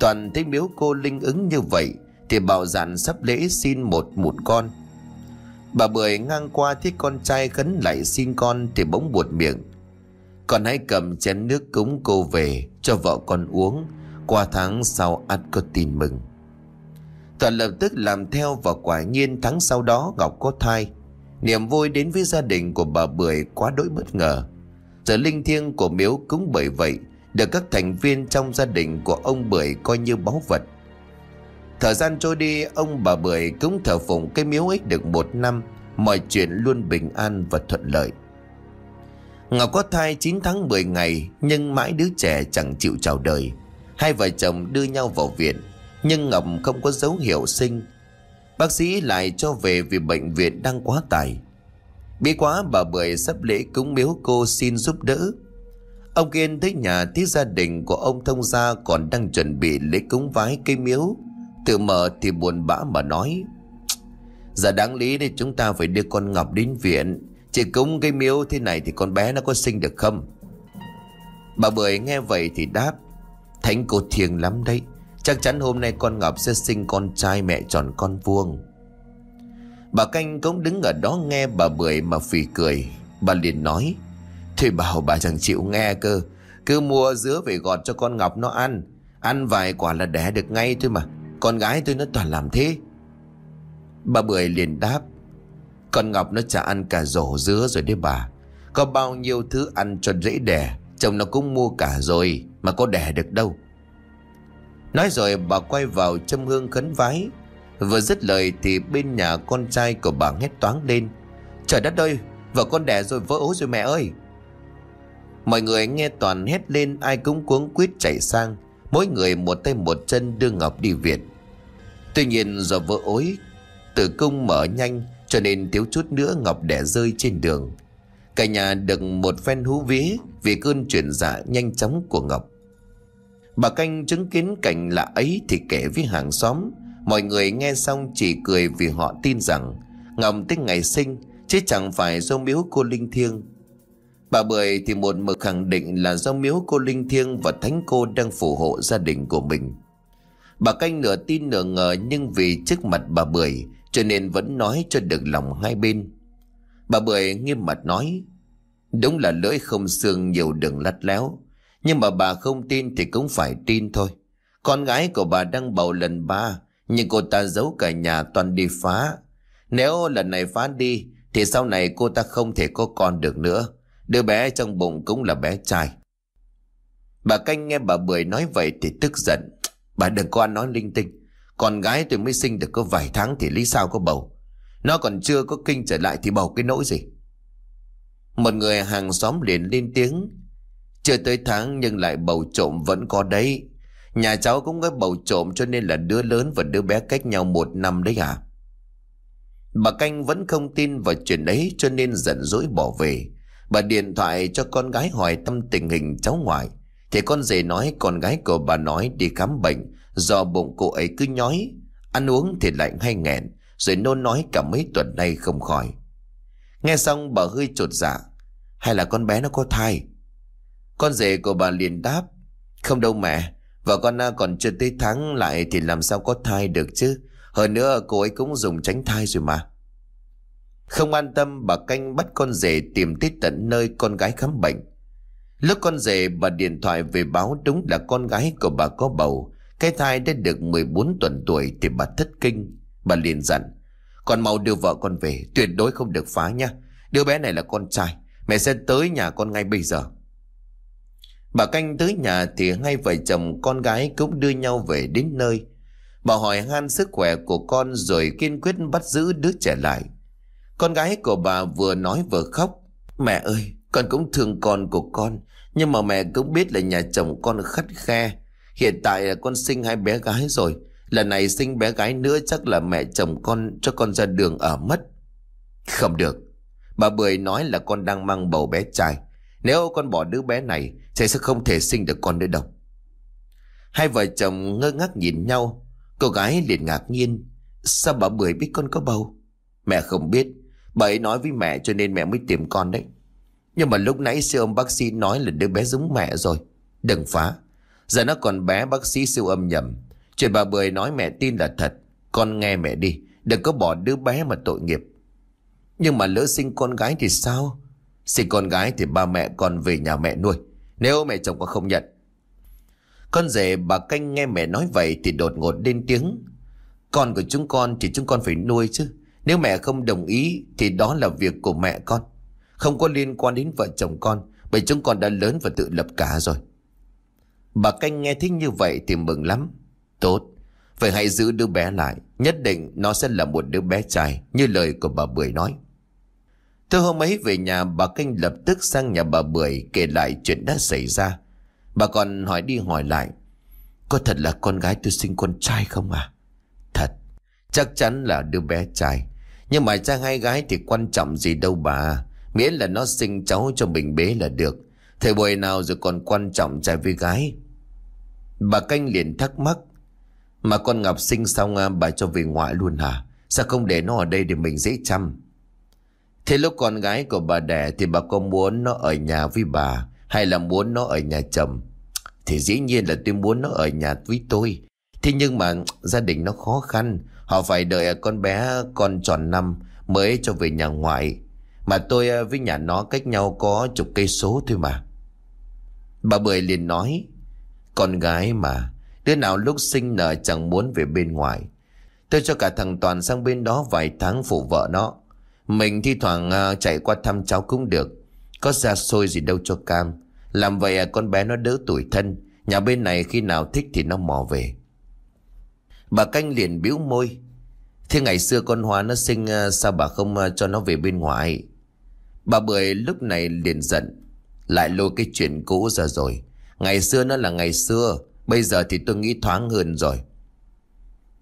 Toàn thấy miếu cô linh ứng như vậy, Thì bảo dạn sắp lễ xin một một con. Bà Bưởi ngang qua thấy con trai khấn lại xin con Thì bỗng buột miệng. Con hãy cầm chén nước cúng cô về, Cho vợ con uống, Qua tháng sau ắt có tin mừng. Toàn lập tức làm theo và quả nhiên tháng sau đó Ngọc có thai. Niềm vui đến với gia đình của bà Bưởi quá đỗi bất ngờ. Giờ linh thiêng của miếu cũng bởi vậy được các thành viên trong gia đình của ông Bưởi coi như báu vật. Thời gian trôi đi, ông bà Bưởi cũng thờ phụng cái miếu ấy được một năm, mọi chuyện luôn bình an và thuận lợi. Ngọc có thai 9 tháng 10 ngày nhưng mãi đứa trẻ chẳng chịu chào đời. Hai vợ chồng đưa nhau vào viện nhưng Ngọc không có dấu hiệu sinh Bác sĩ lại cho về vì bệnh viện đang quá tải. Bí quá, bà Bưởi sắp lễ cúng miếu cô xin giúp đỡ. Ông Kiên tới nhà thấy gia đình của ông thông gia còn đang chuẩn bị lễ cúng vái cây miếu. Tự mở thì buồn bã mà nói. Giờ đáng lý thì chúng ta phải đưa con Ngọc đến viện. Chỉ cúng cây miếu thế này thì con bé nó có sinh được không? Bà Bưởi nghe vậy thì đáp. Thánh cô thiêng lắm đấy. Chắc chắn hôm nay con Ngọc sẽ sinh con trai mẹ tròn con vuông. Bà Canh cũng đứng ở đó nghe bà Bưởi mà phì cười. Bà liền nói Thôi bảo bà chẳng chịu nghe cơ. Cứ mua dứa về gọt cho con Ngọc nó ăn. Ăn vài quả là đẻ được ngay thôi mà. Con gái tôi nó toàn làm thế. Bà Bưởi liền đáp, Con Ngọc nó chả ăn cả rổ dứa rồi đấy bà. Có bao nhiêu thứ ăn cho dễ đẻ, Chồng nó cũng mua cả rồi, Mà có đẻ được đâu. Nói rồi bà quay vào châm hương khấn vái. Vừa dứt lời thì bên nhà con trai của bà hét toáng lên. Trời đất ơi, Vợ con đẻ rồi vỡ ối rồi mẹ ơi. Mọi người nghe toàn hét lên, Ai cũng cuống quýt chạy sang. Mỗi người một tay một chân đưa Ngọc đi viện. Tuy nhiên do vỡ ối, Tử cung mở nhanh, cho nên thiếu chút nữa Ngọc đẻ rơi trên đường. Cả nhà được một phen hú vía Vì cơn chuyển dạ nhanh chóng của Ngọc. Bà canh chứng kiến cảnh lạ ấy Thì kể với hàng xóm Mọi người nghe xong chỉ cười vì họ tin rằng Ngọc tích ngày sinh, Chứ chẳng phải do miếu cô Linh Thiêng Bà Bưởi thì một mực khẳng định là do miếu cô Linh Thiêng và Thánh Cô đang phù hộ gia đình của mình. Bà canh nửa tin nửa ngờ nhưng vì trước mặt bà Bưởi, cho nên vẫn nói cho được lòng hai bên. Bà Bưởi nghiêm mặt nói, Đúng là lưỡi không xương nhiều đường lắt léo nhưng mà bà không tin thì cũng phải tin thôi. Con gái của bà đang bầu lần ba, Nhưng cô ta giấu cả nhà toàn đi phá. Nếu lần này phá đi, Thì sau này cô ta không thể có con được nữa. Đứa bé trong bụng cũng là bé trai. Bà canh nghe bà Bưởi nói vậy thì tức giận. Bà đừng có nói linh tinh. Con gái tôi mới sinh được có vài tháng thì lý sao có bầu. Nó còn chưa có kinh trở lại thì bầu cái nỗi gì? Một người hàng xóm liền lên tiếng. Chưa tới tháng nhưng lại bầu trộm vẫn có đấy. Nhà cháu cũng có bầu trộm cho nên là đứa lớn và đứa bé cách nhau một năm đấy à? Bà Canh vẫn không tin vào chuyện đấy cho nên giận dỗi bỏ về. Bà điện thoại cho con gái hỏi tâm tình hình cháu ngoại. Thì con rể nói con gái của bà nói đi khám bệnh. Do bụng cô ấy cứ nhói. Ăn uống thì lại hay nghẹn. Rồi nôn nói cả mấy tuần nay không khỏi. Nghe xong bà hơi trột dạ. Hay là con bé nó có thai? Con rể của bà liền đáp Không đâu mẹ Và con à, còn chưa tới tháng lại Thì làm sao có thai được chứ Hơn nữa cô ấy cũng dùng tránh thai rồi mà không an tâm bà canh bắt con rể tìm tới tận nơi con gái khám bệnh. Lúc con rể bà điện thoại về báo đúng là con gái của bà có bầu. Cái thai đã được 14 tuần tuổi thì bà thất kinh. Bà liền dặn. Con mau đưa vợ con về, tuyệt đối không được phá nha. Đứa bé này là con trai, mẹ sẽ tới nhà con ngay bây giờ. Bà canh tới nhà thì hai vợ chồng con gái cũng đưa nhau về đến nơi. Bà hỏi han sức khỏe của con rồi kiên quyết bắt giữ đứa trẻ lại. Con gái của bà vừa nói vừa khóc. Mẹ ơi, con cũng thương con của con. Nhưng mà mẹ cũng biết là nhà chồng con khắt khe. Hiện tại là con sinh hai bé gái rồi. Lần này sinh bé gái nữa chắc là mẹ chồng con cho con ra đường ở mất. Không được. Bà Bưởi nói là con đang mang bầu bé trai. Nếu con bỏ đứa bé này, sẽ sẽ không thể sinh được con nữa đâu. Hai vợ chồng ngơ ngác nhìn nhau. Cô gái liền ngạc nhiên. Sao bà Bưởi biết con có bầu? Mẹ không biết. Bà ấy nói với mẹ cho nên mẹ mới tìm con đấy. Nhưng mà lúc nãy siêu âm bác sĩ nói là đứa bé giống mẹ rồi. Đừng phá. Giờ nó còn bé, bác sĩ siêu âm nhầm. Chuyện bà Bưởi nói mẹ tin là thật. Con nghe mẹ đi. Đừng có bỏ đứa bé mà tội nghiệp. Nhưng mà lỡ sinh con gái thì sao? Sinh con gái thì ba mẹ còn về nhà mẹ nuôi. Nếu mẹ chồng có không nhận. Con rể bà canh nghe mẹ nói vậy thì đột ngột lên tiếng. Con của chúng con thì chúng con phải nuôi chứ. Nếu mẹ không đồng ý thì đó là việc của mẹ con. Không có liên quan đến vợ chồng con bởi chúng con đã lớn và tự lập cả rồi. Bà canh nghe thích như vậy thì mừng lắm. Tốt, phải hãy giữ đứa bé lại. Nhất định nó sẽ là một đứa bé trai như lời của bà Bưởi nói. Từ hôm ấy về nhà bà canh lập tức sang nhà bà Bưởi kể lại chuyện đã xảy ra. Bà còn hỏi đi hỏi lại. Có thật là con gái tôi sinh con trai không à? Thật, chắc chắn là đứa bé trai. Nhưng mà trai hay gái thì quan trọng gì đâu bà Miễn là nó sinh cháu cho mình bế là được Thời buổi nào rồi còn quan trọng trai với gái Bà canh liền thắc mắc Mà con Ngọc sinh xong à, bà cho về ngoại luôn hả Sao không để nó ở đây để mình dễ chăm Thế lúc con gái của bà đẻ Thì bà có muốn nó ở nhà với bà Hay là muốn nó ở nhà chồng Thì dĩ nhiên là tôi muốn nó ở nhà với tôi Thế nhưng mà gia đình nó khó khăn Họ phải đợi con bé con tròn năm mới cho về nhà ngoại. Mà tôi à, với nhà nó cách nhau có chục cây số thôi mà. Bà Bưởi liền nói, con gái mà, đứa nào lúc sinh nở chẳng muốn về bên ngoài. Tôi cho cả thằng Toàn sang bên đó vài tháng phụ vợ nó. Mình thi thoảng à, chạy qua thăm cháu cũng được. Có ra xôi gì đâu cho cam. Làm vậy à, con bé nó đỡ tuổi thân. Nhà bên này khi nào thích thì nó mò về. Bà canh liền biếu môi. Thế ngày xưa con Hoa nó sinh à, sao bà không à, cho nó về bên ngoài? Bà Bưởi lúc này liền giận. Lại lôi cái chuyện cũ ra rồi. Ngày xưa nó là ngày xưa. Bây giờ thì tôi nghĩ thoáng hơn rồi.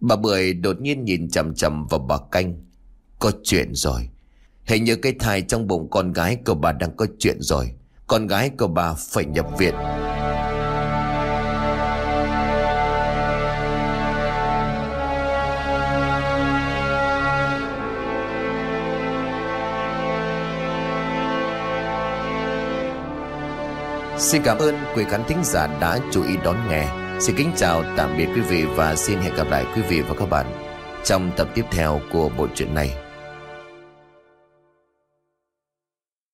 Bà Bưởi đột nhiên nhìn chầm chầm vào bà Canh. Có chuyện rồi. Hình như cái thai trong bụng con gái của bà đang có chuyện rồi. Con gái của bà phải nhập viện. Xin cảm ơn quý khán thính giả đã chú ý đón nghe. Xin kính chào, tạm biệt quý vị và xin hẹn gặp lại quý vị và các bạn trong tập tiếp theo của bộ truyện này.